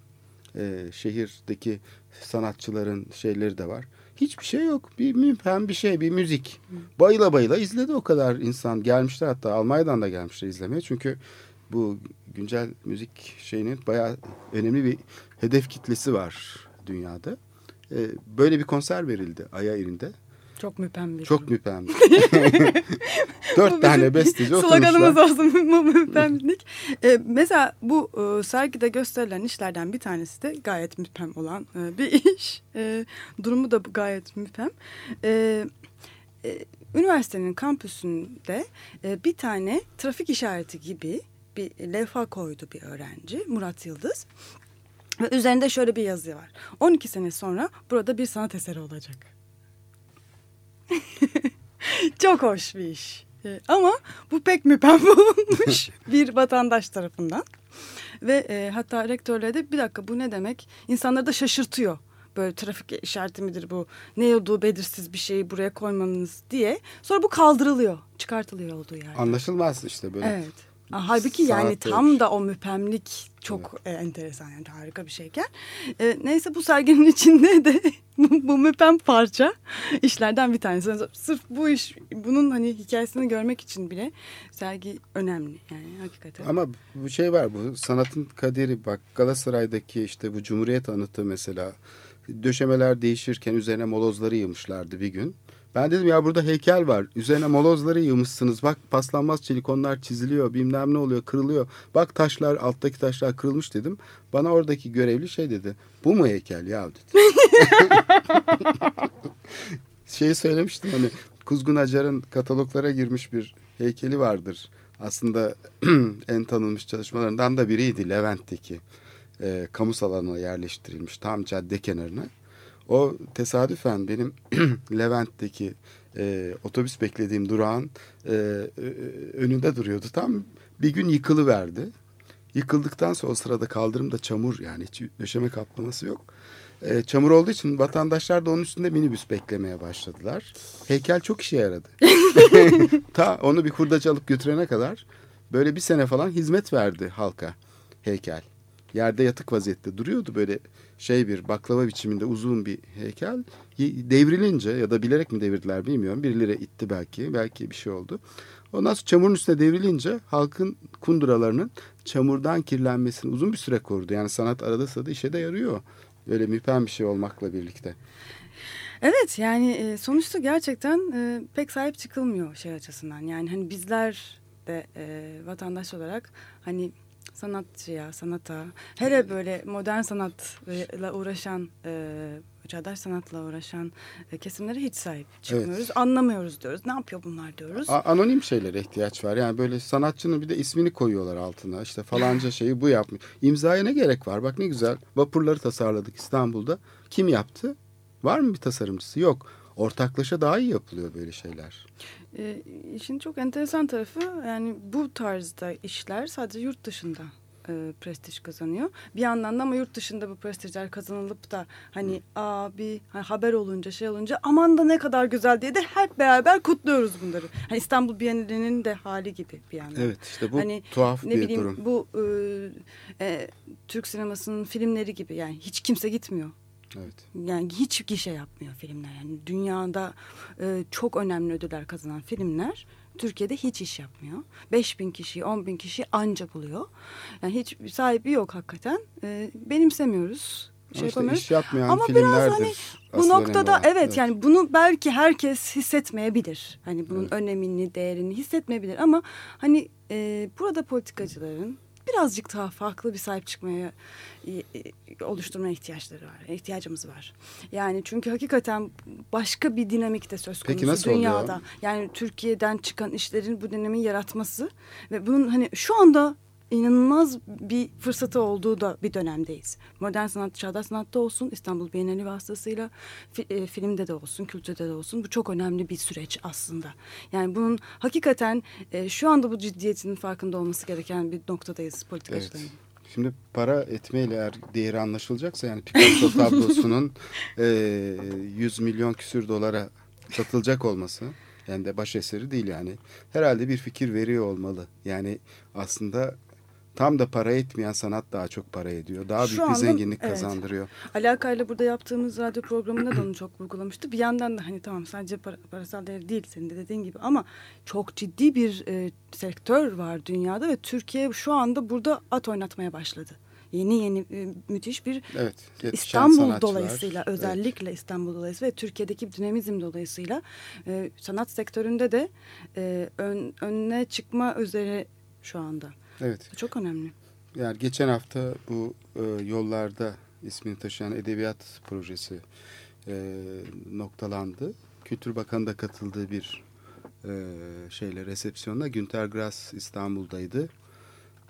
e, şehirdeki sanatçıların şeyleri de var. Hiçbir şey yok. Bir müphem bir şey, bir müzik. Bayıla bayıla izledi o kadar insan. Gelmişler hatta Almanya'dan da gelmişler izlemeye. Çünkü bu güncel müzik şeyinin bayağı önemli bir hedef kitlesi var dünyada. Ee, böyle bir konser verildi Ayayir'inde. Çok müpem bir Çok müphem. Dört tane besteci Sloganımız oturmuşlar. olsun bu müpemlik. E, mesela bu e, sergide gösterilen işlerden bir tanesi de gayet müpem olan e, bir iş. E, durumu da gayet müpem. E, e, üniversitenin kampüsünde e, bir tane trafik işareti gibi bir levha koydu bir öğrenci Murat Yıldız. Ve üzerinde şöyle bir yazı var. 12 sene sonra burada bir sanat eseri olacak. Çok hoş bir iş. E, ama bu pek müpem bulunmuş bir vatandaş tarafından. Ve e, hatta rektörle de bir dakika bu ne demek? İnsanları da şaşırtıyor. Böyle trafik işareti midir bu? Ne olduğu belirsiz bir şeyi buraya koymanız diye. Sonra bu kaldırılıyor. Çıkartılıyor olduğu yerde. Anlaşılmaz işte böyle. Evet. Halbuki yani Sanat tam demiş. da o müphemlik çok e, enteresan yani harika bir şeyken. E, neyse bu serginin içinde de bu, bu müphem parça işlerden bir tanesi. Sırf bu iş bunun hani hikayesini görmek için bile sergi önemli yani hakikaten. Ama bu şey var bu sanatın kaderi bak Galatasaray'daki işte bu Cumhuriyet anıtı mesela döşemeler değişirken üzerine molozları yığmışlardı bir gün. Ben dedim ya burada heykel var. Üzerine molozları yığmışsınız. Bak paslanmaz çelikonlar çiziliyor. Bilmem ne oluyor kırılıyor. Bak taşlar alttaki taşlar kırılmış dedim. Bana oradaki görevli şey dedi. Bu mu heykel ya dedi. Şeyi söylemiştim hani Kuzgun Acar'ın kataloglara girmiş bir heykeli vardır. Aslında en tanınmış çalışmalarından da biriydi Levent'teki. E, kamusal alana yerleştirilmiş tam cadde kenarına. O tesadüfen benim Levent'teki e, otobüs beklediğim durağın e, e, önünde duruyordu. Tam bir gün yıkılıverdi. Yıkıldıktan sonra o sırada kaldırımda çamur yani hiç döşeme kaplaması yok. E, çamur olduğu için vatandaşlar da onun üstünde minibüs beklemeye başladılar. Heykel çok işe yaradı. Ta onu bir hurdacı alıp götürene kadar böyle bir sene falan hizmet verdi halka heykel. Yerde yatık vaziyette duruyordu böyle şey bir baklava biçiminde uzun bir heykel. Devrilince ya da bilerek mi devirdiler bilmiyorum. Birileri itti belki. Belki bir şey oldu. Ondan sonra çamurun üstüne devrilince halkın kunduralarının çamurdan kirlenmesini uzun bir süre korudu. Yani sanat arada sırada işe de yarıyor. Böyle müphem bir şey olmakla birlikte. Evet yani e, sonuçta gerçekten e, pek sahip çıkılmıyor şey açısından. Yani hani bizler de e, vatandaş olarak hani sanatçıya, sanata, hele böyle modern sanatla uğraşan, e, çağdaş sanatla uğraşan e, kesimlere hiç sahip çıkmıyoruz. Anlamıyoruz diyoruz. Ne yapıyor bunlar diyoruz. A- anonim şeylere ihtiyaç var. Yani böyle sanatçının bir de ismini koyuyorlar altına. İşte falanca şeyi bu yapmış. İmzaya ne gerek var? Bak ne güzel. Vapurları tasarladık İstanbul'da. Kim yaptı? Var mı bir tasarımcısı? Yok. Ortaklaşa daha iyi yapılıyor böyle şeyler. E, işin çok enteresan tarafı yani bu tarzda işler sadece yurt dışında e, prestij kazanıyor. Bir yandan da ama yurt dışında bu prestijler kazanılıp da hani aa bir hani haber olunca şey olunca aman da ne kadar güzel diye de hep beraber kutluyoruz bunları. Hani İstanbul Bienalinin de hali gibi bir yandan. Evet işte bu Hani tuhaf ne bir bileyim durum. bu e, e, Türk sinemasının filmleri gibi yani hiç kimse gitmiyor. Evet. Yani hiç gişe yapmıyor filmler. Yani dünyada e, çok önemli ödüller kazanan filmler Türkiye'de hiç iş yapmıyor. 5 bin kişi, 10 bin kişi anca buluyor. Yani hiç sahibi yok hakikaten. E, benimsemiyoruz. Şey işte yapamıyoruz. iş yapmayan Ama biraz hani Bu noktada olan. evet, yani bunu belki herkes hissetmeyebilir. Hani bunun önemini, değerini hissetmeyebilir ama hani e, burada politikacıların birazcık daha farklı bir sahip çıkmaya e, e, oluşturmaya ihtiyaçları var. ihtiyacımız var. Yani çünkü hakikaten başka bir dinamik de söz konusu Peki nasıl oluyor? dünyada. Yani Türkiye'den çıkan işlerin bu dinamiği yaratması ve bunun hani şu anda inanılmaz bir fırsatı olduğu da bir dönemdeyiz. Modern sanat, çağdaş sanatta olsun, İstanbul Bienali vasıtasıyla fi- e, filmde de olsun, kültürde de olsun. Bu çok önemli bir süreç aslında. Yani bunun hakikaten e, şu anda bu ciddiyetinin farkında olması gereken bir noktadayız politikacıların. Evet. Şimdi para etmeyle eğer değeri anlaşılacaksa yani Picasso tablosunun e, 100 milyon küsür dolara satılacak olması hem de baş eseri değil yani. Herhalde bir fikir veriyor olmalı. Yani aslında tam da para etmeyen sanat daha çok para ediyor. Daha Şu büyük bir anda- zenginlik evet. kazandırıyor. Alakayla burada yaptığımız radyo programında da onu çok vurgulamıştı. Bir yandan da hani tamam sadece para, parasal değer değil senin de dediğin gibi ama çok ciddi bir e, sektör var dünyada ve Türkiye şu anda burada at oynatmaya başladı. Yeni yeni e, müthiş bir Evet. İstanbul dolayısıyla Evet. özellikle İstanbul dolayısıyla ve Türkiye'deki dinamizm dolayısıyla e, sanat sektöründe de e, ön, önüne çıkma üzere şu anda. Evet. Bu çok önemli. Yani geçen hafta bu e, yollarda ismini taşıyan edebiyat projesi e, noktalandı. Kültür Bakanı da katıldığı bir e, şeyle resepsiyonda Günter Grass İstanbul'daydı.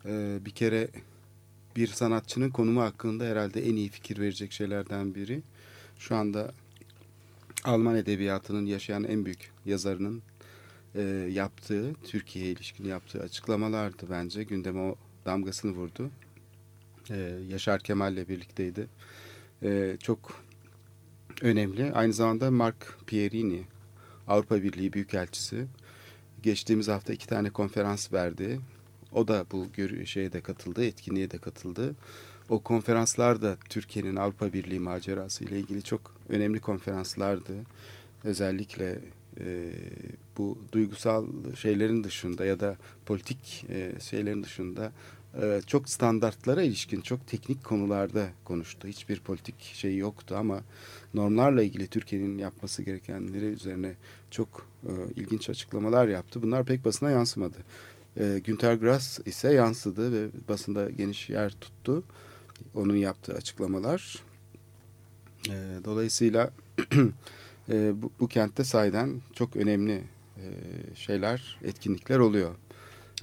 E, bir kere bir sanatçının konumu hakkında herhalde en iyi fikir verecek şeylerden biri. Şu anda Alman edebiyatının yaşayan en büyük yazarının e, yaptığı, Türkiye'ye ilişkin yaptığı açıklamalardı bence. Gündeme o damgasını vurdu. E, Yaşar Kemal'le birlikteydi. E, çok önemli. Aynı zamanda Mark Pierini, Avrupa Birliği Büyükelçisi. Geçtiğimiz hafta iki tane konferans verdi. O da bu şeye de katıldı, etkinliğe de katıldı. O konferanslar da Türkiye'nin Avrupa Birliği macerası ile ilgili çok önemli konferanslardı. Özellikle e, bu duygusal şeylerin dışında ya da politik e, şeylerin dışında e, çok standartlara ilişkin çok teknik konularda konuştu. Hiçbir politik şey yoktu ama normlarla ilgili Türkiye'nin yapması gerekenleri üzerine çok e, ilginç açıklamalar yaptı. Bunlar pek basına yansımadı. E, Günter Grass ise yansıdı ve basında geniş yer tuttu. Onun yaptığı açıklamalar. E, dolayısıyla e, bu, bu kentte sayeden çok önemli e, şeyler, etkinlikler oluyor.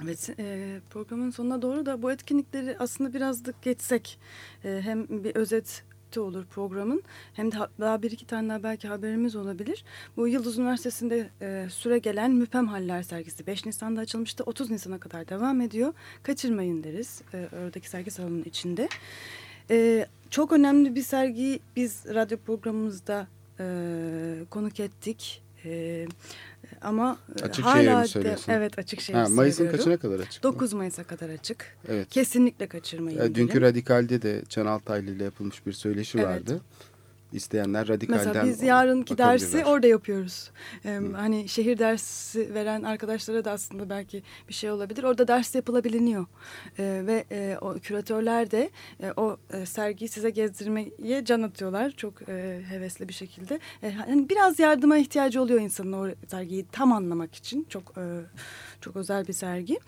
Evet e, programın sonuna doğru da bu etkinlikleri aslında biraz da geçsek e, hem bir özet olur programın hem de ha- daha bir iki tane daha belki haberimiz olabilir. Bu Yıldız Üniversitesi'nde e, süre gelen Müpem Haller sergisi 5 Nisan'da açılmıştı 30 Nisan'a kadar devam ediyor. Kaçırmayın deriz e, oradaki sergi salonunun içinde. E, çok önemli bir sergiyi biz radyo programımızda e, konuk ettik. E, ama mi hala de- evet Açıkşehir Ha, Mayıs'ın kaçına kadar açık? bu? 9 Mayıs'a kadar açık. Evet. Kesinlikle kaçırmayın. E, Dünkü derim. Radikal'de de Can Altaylı ile yapılmış bir söyleşi Evet. vardı. İsteyenler Radikal'den Mesela biz yarınki dersi orada yapıyoruz. Ee, hani şehir dersi veren arkadaşlara da aslında belki bir şey olabilir. Orada ders yapılabiliniyor. Ee, ve e, o küratörler de e, o e, sergiyi size gezdirmeye can atıyorlar. Çok e, hevesli bir şekilde. E, hani biraz yardıma ihtiyacı oluyor insanın o sergiyi tam anlamak için. Çok e, çok özel bir sergi. E,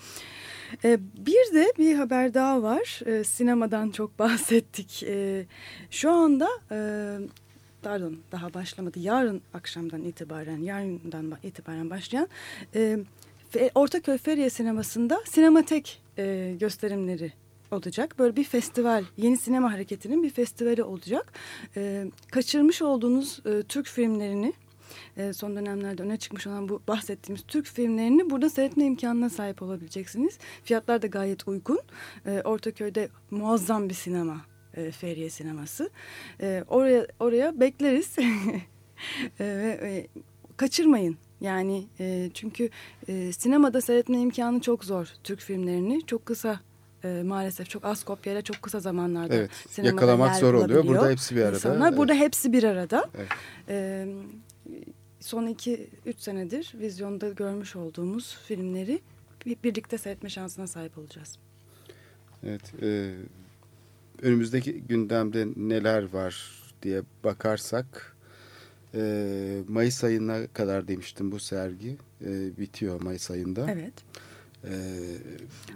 bir de bir haber daha var. E, sinemadan çok bahsettik. E, şu anda e, pardon daha başlamadı. Yarın akşamdan itibaren, yarından ba- itibaren başlayan e, Ortaköy Feriye Sineması'nda sinematek e, gösterimleri olacak. Böyle bir festival, yeni sinema hareketinin bir festivali olacak. Kaçırmış olduğunuz Türk filmlerini e, son dönemlerde öne çıkmış olan bu bahsettiğimiz Türk filmlerini burada seyretme imkanına sahip olabileceksiniz. Fiyatlar da gayet uygun. E, Ortaköy'de muazzam bir sinema, e, Feriye Sineması. E, oraya oraya bekleriz. E, ve e, kaçırmayın. Yani e, çünkü e, sinemada seyretme imkanı çok zor Türk filmlerini. Çok kısa e, maalesef çok az kopyayla çok kısa zamanlarda Evet, yakalamak zor oluyor. Burada hepsi bir arada. insanlar. Burada Evet. hepsi bir arada. Evet. Ee, son iki, üç senedir vizyonda görmüş olduğumuz filmleri bir- birlikte seyretme şansına sahip olacağız. Evet. e, önümüzdeki gündemde neler var diye bakarsak e, Mayıs ayına kadar demiştim bu sergi. E, bitiyor Mayıs ayında. Evet. E,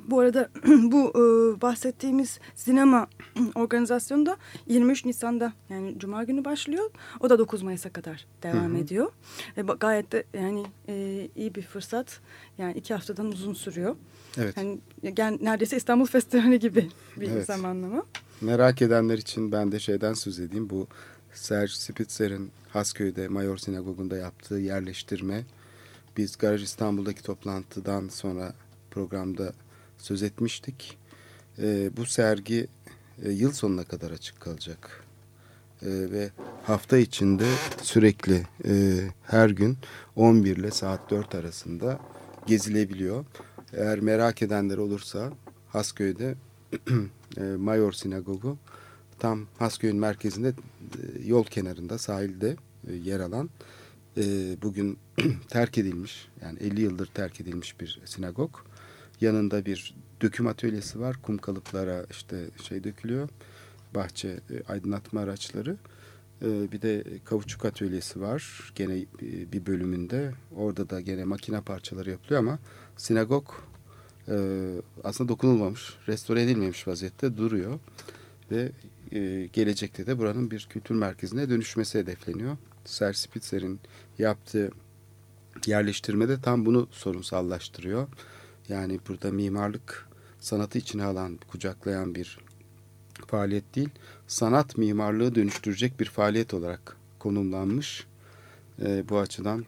Bu arada bu e, bahsettiğimiz sinema organizasyonu da 23 Nisan'da yani Cuma günü başlıyor. O da 9 Mayıs'a kadar devam Hı hı. ediyor. E, gayet de yani e, iyi bir fırsat. Yani iki haftadan uzun sürüyor. evet. Yani, yani neredeyse İstanbul Festivali gibi bir Evet. zamanlama. Merak edenler için ben de şeyden söz edeyim. Bu Serge Spitzer'in Hasköy'de Mayor Sinagogu'nda yaptığı yerleştirme. Biz Garaj İstanbul'daki toplantıdan sonra programda söz etmiştik. Ee, bu sergi e, yıl sonuna kadar açık kalacak. Ee, ve hafta içinde sürekli e, her gün 11 ile saat 4 arasında gezilebiliyor. Eğer merak edenler olursa Hasköy'de e, Mayor Sinagogu tam Hasköy'ün merkezinde e, yol kenarında sahilde e, yer alan e, bugün terk edilmiş yani 50 yıldır terk edilmiş bir sinagog. Yanında bir döküm atölyesi var. Kum kalıplara işte şey dökülüyor. Bahçe e, aydınlatma araçları. E, bir de kauçuk atölyesi var. Gene e, bir bölümünde. Orada da gene makine parçaları yapılıyor ama sinagog aslında dokunulmamış, restore edilmemiş vaziyette duruyor. Ve gelecekte de buranın bir kültür merkezine dönüşmesi hedefleniyor. Ser Spitzer'in yaptığı yerleştirme de tam bunu sorunsallaştırıyor. Yani burada mimarlık sanatı içine alan, kucaklayan bir faaliyet değil, sanat mimarlığı dönüştürecek bir faaliyet olarak konumlanmış. E, bu açıdan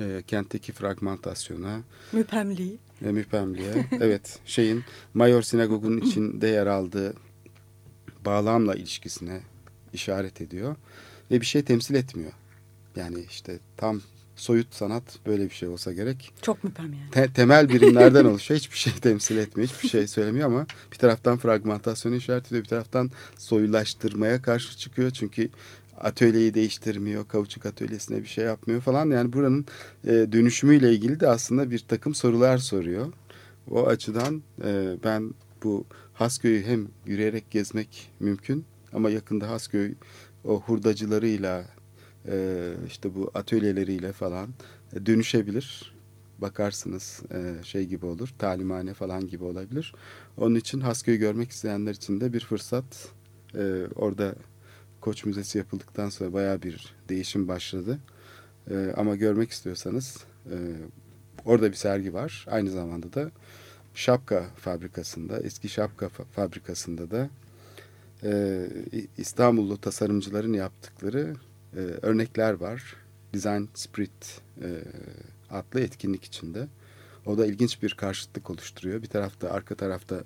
e, kentteki fragmentasyona, Müpemliği. ve müpemliğe. evet şeyin Mayor Sinagogu'nun içinde yer aldığı bağlamla ilişkisine işaret ediyor. Ve bir şey temsil etmiyor. Yani işte tam soyut sanat böyle bir şey olsa gerek. Çok müpem yani. Te- temel birimlerden oluşuyor. Hiçbir şey temsil etmiyor. Hiçbir şey söylemiyor ama bir taraftan fragmentasyonu işaret ediyor. Bir taraftan soyulaştırmaya karşı çıkıyor. Çünkü atölyeyi değiştirmiyor. Kauçuk atölyesine bir şey yapmıyor falan. Yani buranın e, dönüşümüyle ilgili de aslında bir takım sorular soruyor. O açıdan e, ben bu Hasköy'ü hem yürüyerek gezmek mümkün ama yakında Hasköy o hurdacılarıyla e, işte bu atölyeleriyle falan e, dönüşebilir. Bakarsınız e, şey gibi olur, talimhane falan gibi olabilir. Onun için Hasköy'ü görmek isteyenler için de bir fırsat. E, orada Koç Müzesi yapıldıktan sonra baya bir değişim başladı. E, ama görmek istiyorsanız e, orada bir sergi var. Aynı zamanda da şapka fabrikasında, eski şapka fa- fabrikasında da İstanbullu tasarımcıların yaptıkları e, örnekler var. Design Spirit e, adlı etkinlik içinde. O da ilginç bir karşıtlık oluşturuyor. Bir tarafta arka tarafta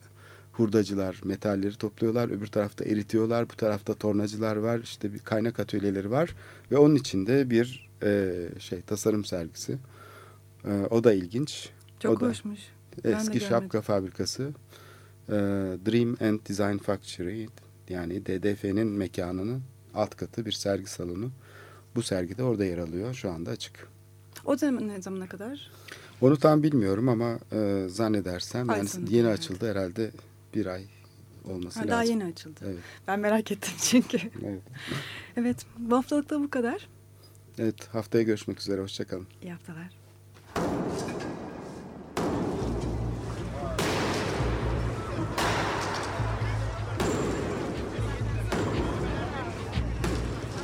hurdacılar metalleri topluyorlar. Öbür tarafta eritiyorlar. Bu tarafta tornacılar var. İşte bir kaynak atölyeleri var. Ve onun içinde bir e, şey tasarım sergisi. E, o da ilginç. Çok o da hoşmuş. De eski şapka fabrikası. E, Dream and Design Factory yani DDF'nin mekanının alt katı bir sergi salonu. Bu sergi de orada yer alıyor. Şu anda açık. O zaman ne zamana kadar? Onu tam bilmiyorum ama e, zannedersem Ay yani sonu yeni evet. açıldı herhalde bir ay olması Ha, lazım. daha yeni açıldı. Evet. Ben merak ettim çünkü. Evet. evet bu haftalık da bu kadar. evet haftaya görüşmek üzere. Hoşçakalın. İyi haftalar.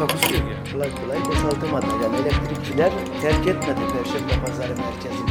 Takusuyor yani. Kolay kolay boşaltamadı. Yani elektrikçiler terk etmedi Perşembe Pazarı merkezini.